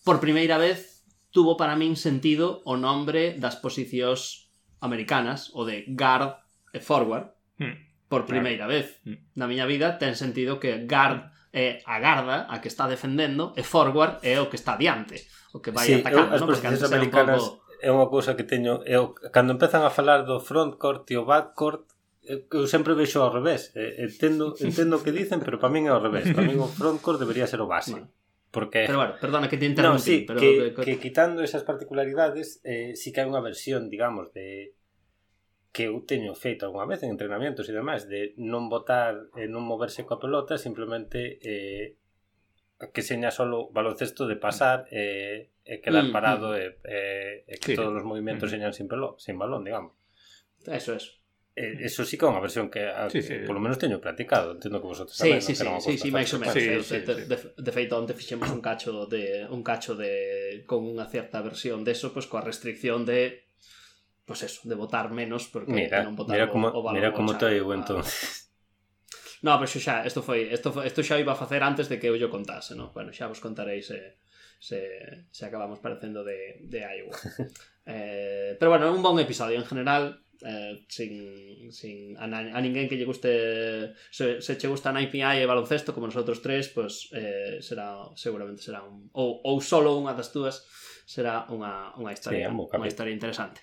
Por primeira vez tuvo para min sentido o nombre das posicións americanas o de guard e forward hmm. por primeira vez hmm. na miña vida ten sentido que guard é a garda a que está defendendo e forward é o que está diante o que vai sí, atacando, eu, as no? posicións americanas pouco... é unha cousa que teño eu, cando empezan a falar do front court e o back court eu sempre vexo ao revés. Entendo, entendo o que dicen, pero para min é ao revés. Para min o frontcore debería ser o base. Bueno. Porque... Pero bueno, perdona que te interrumpí. No, sí, pero... que, que quitando esas particularidades, eh, sí que hai unha versión, digamos, de que eu teño feito algunha vez en entrenamientos e demais, de non botar, eh, non moverse coa pelota, simplemente eh, que seña solo baloncesto de pasar e eh, eh, quedar mm, parado mm. e eh, eh, que sí. todos os movimentos mm. señan sin, pelo, sin balón, digamos. Eso es. Eh, eso sí que é unha versión que, a, sí, sí. Polo menos teño practicado, entendo que vosotros sí, tamén sí, sí, sí, sí, máis ou menos. Sí, sí, de, sí. De, de, feito, onte fixemos un cacho de un cacho de con unha certa versión deso, pois pues, coa restricción de pois pues eso, de votar menos porque mira, non votar mira como, o, o mira como te digo entonces No, pero xa, isto foi, isto foi, isto xa iba a facer antes de que eu yo contase, no? Bueno, xa vos contareis se, eh, se, se acabamos parecendo de, de Iowa. eh, pero bueno, é un bon episodio en general eh, sin, sin a, a, ninguén que lle guste se, se che gusta a IPI e baloncesto como nosotros tres, pues eh, será seguramente será un ou, ou solo unha das túas será unha, unha historia, sí, unha historia interesante.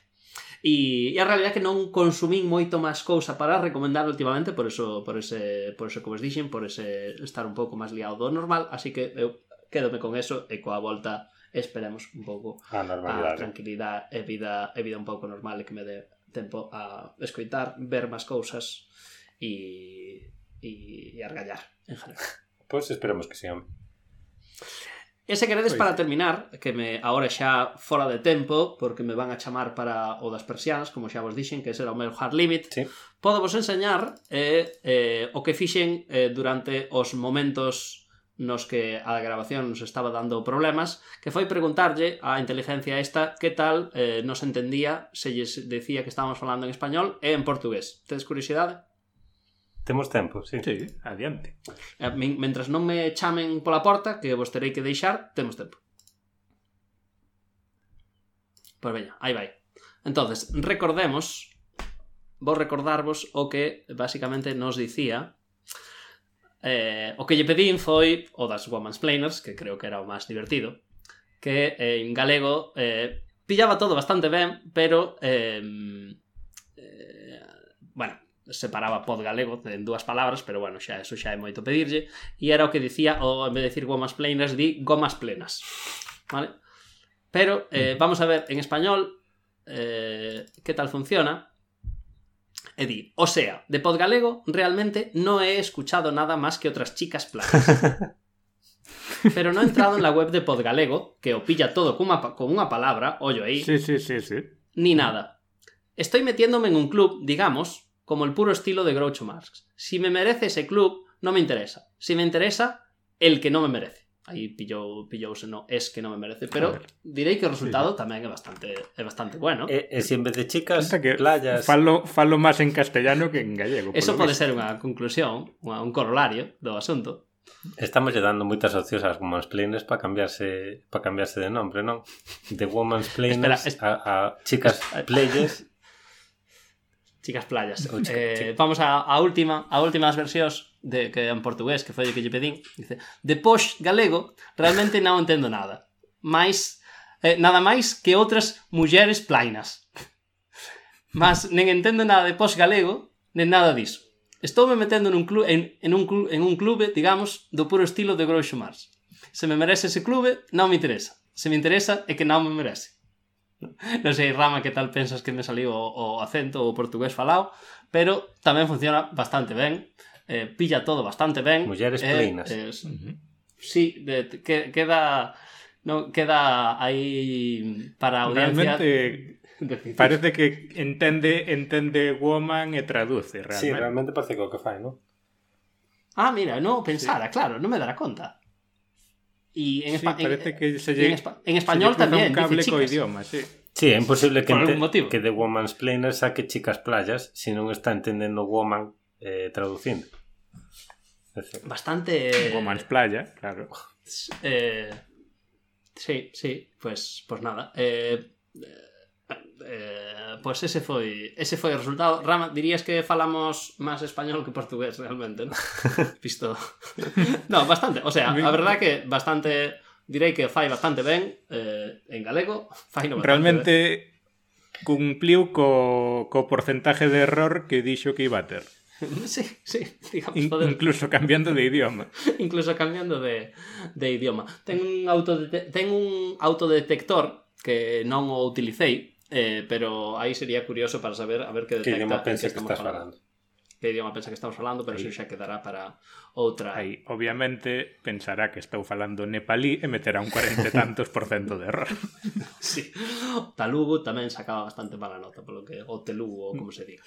E, e a realidad é que non consumín moito máis cousa para recomendar últimamente, por eso, por ese, por eso como os dixen, por ese estar un pouco máis liado do normal, así que eu quédome con eso e coa volta esperemos un pouco a, normalidade. a tranquilidade e vida, e vida un pouco normal e que me dé tempo a escoitar, ver máis cousas e, e, e argallar en general. Pois pues esperemos que sigan. E se queredes pois. para terminar, que me agora xa fora de tempo, porque me van a chamar para o das persianas, como xa vos dixen, que será o meu hard limit, sí. podo vos enseñar eh, eh, o que fixen eh, durante os momentos nos que a grabación nos estaba dando problemas, que foi preguntarlle á inteligencia esta que tal eh, nos entendía se lles decía que estábamos falando en español e en portugués. Tedes curiosidade? Temos tempo, sí. Sí, adiante. Eh, mentras non me chamen pola porta, que vos terei que deixar, temos tempo. Pois veña, aí vai. Entonces, recordemos, vou recordarvos o que basicamente nos dicía Eh, o que lle pedín foi o das Woman's Planers, que creo que era o máis divertido, que eh, en galego eh, pillaba todo bastante ben, pero eh, eh, bueno, separaba pod galego en dúas palabras, pero bueno, xa eso xa é moito pedirlle, e era o que dicía, o en vez de decir gomas plenas, di gomas plenas. Vale? Pero eh, mm. vamos a ver en español eh, que tal funciona. E di, o sea, de pod galego realmente no he escuchado nada más que otras chicas planas. Pero no he entrado en la web de Podgalego, que o pilla todo con unha, pa- con unha palabra, Sí, sí, sí, sí. ni nada. Estoy metiéndome en un club, digamos, como el puro estilo de Groucho Marx. Si me merece ese club, no me interesa. Si me interesa, el que no me merece. Aí pillou, pillouse no es que non me merece, pero direi que o resultado tamén é bastante é bastante bueno. E, e si en vez de chicas, que playas... falo, falo máis en castellano que en gallego. Eso pode visto. ser unha conclusión, un corolario do asunto. Estamos lle dando moitas opcións ás Woman's Planers para cambiarse para cambiarse de nombre, non? De Woman's Planers Espera, a, a chicas players. Chicas playas. Oh, chica, eh. Vamos a, a última, a últimas versións de, que en portugués, que foi o que lle pedín. Dice, de posh galego, realmente non entendo nada. Mais, eh, nada máis que outras mulleres plainas. Mas nen entendo nada de posh galego, nen nada diso. Estoume metendo nun club, en, en, un club, en un clube, digamos, do puro estilo de Groucho Marx. Se me merece ese clube, non me interesa. Se me interesa, é que non me merece non sei, Rama, que tal pensas que me saliu o, o acento o portugués falado, pero tamén funciona bastante ben, eh, pilla todo bastante ben. Mulleres eh, pleinas. Eh, uh -huh. Sí, de, que, queda no queda aí para a audiencia. Realmente parece que entende entende woman e traduce realmente. Sí, realmente parece que o que fai, non? Ah, mira, non pensara, sí. claro, non me dará conta. E en, Sí, parece que se y en, espa- en español se tamén un cable dice co chicas. idioma, sí. Sí, é imposible que, ente- que de Woman's Planers saque chicas playas se non está entendendo woman eh, traducindo. É dicir, Bastante Woman's playa, claro. Eh, sí, sí, pues, pues nada. Eh, Eh, pois ese foi ese foi o resultado. Rama, dirías que falamos máis español que portugués realmente, non? Visto. no, bastante, o sea, a verdade que bastante direi que fai bastante ben eh, en galego, fai no Realmente ben. cumpliu co, co porcentaje de error que dixo que iba a ter. sí, sí, digamos, In, poder... incluso cambiando de idioma. incluso cambiando de, de idioma. Ten un autodete... ten un autodetector que non o utilicei, Eh, pero aí sería curioso para saber a ver que detecta que idioma pensa que, que estamos falando. falando. Que idioma pensa que estamos falando, pero aí. iso xa quedará para outra. Aí, obviamente, pensará que estou falando nepalí e meterá un 40 tantos por cento de error. sí. Talugo tamén sacaba bastante mala nota, polo que o telugo, como se diga.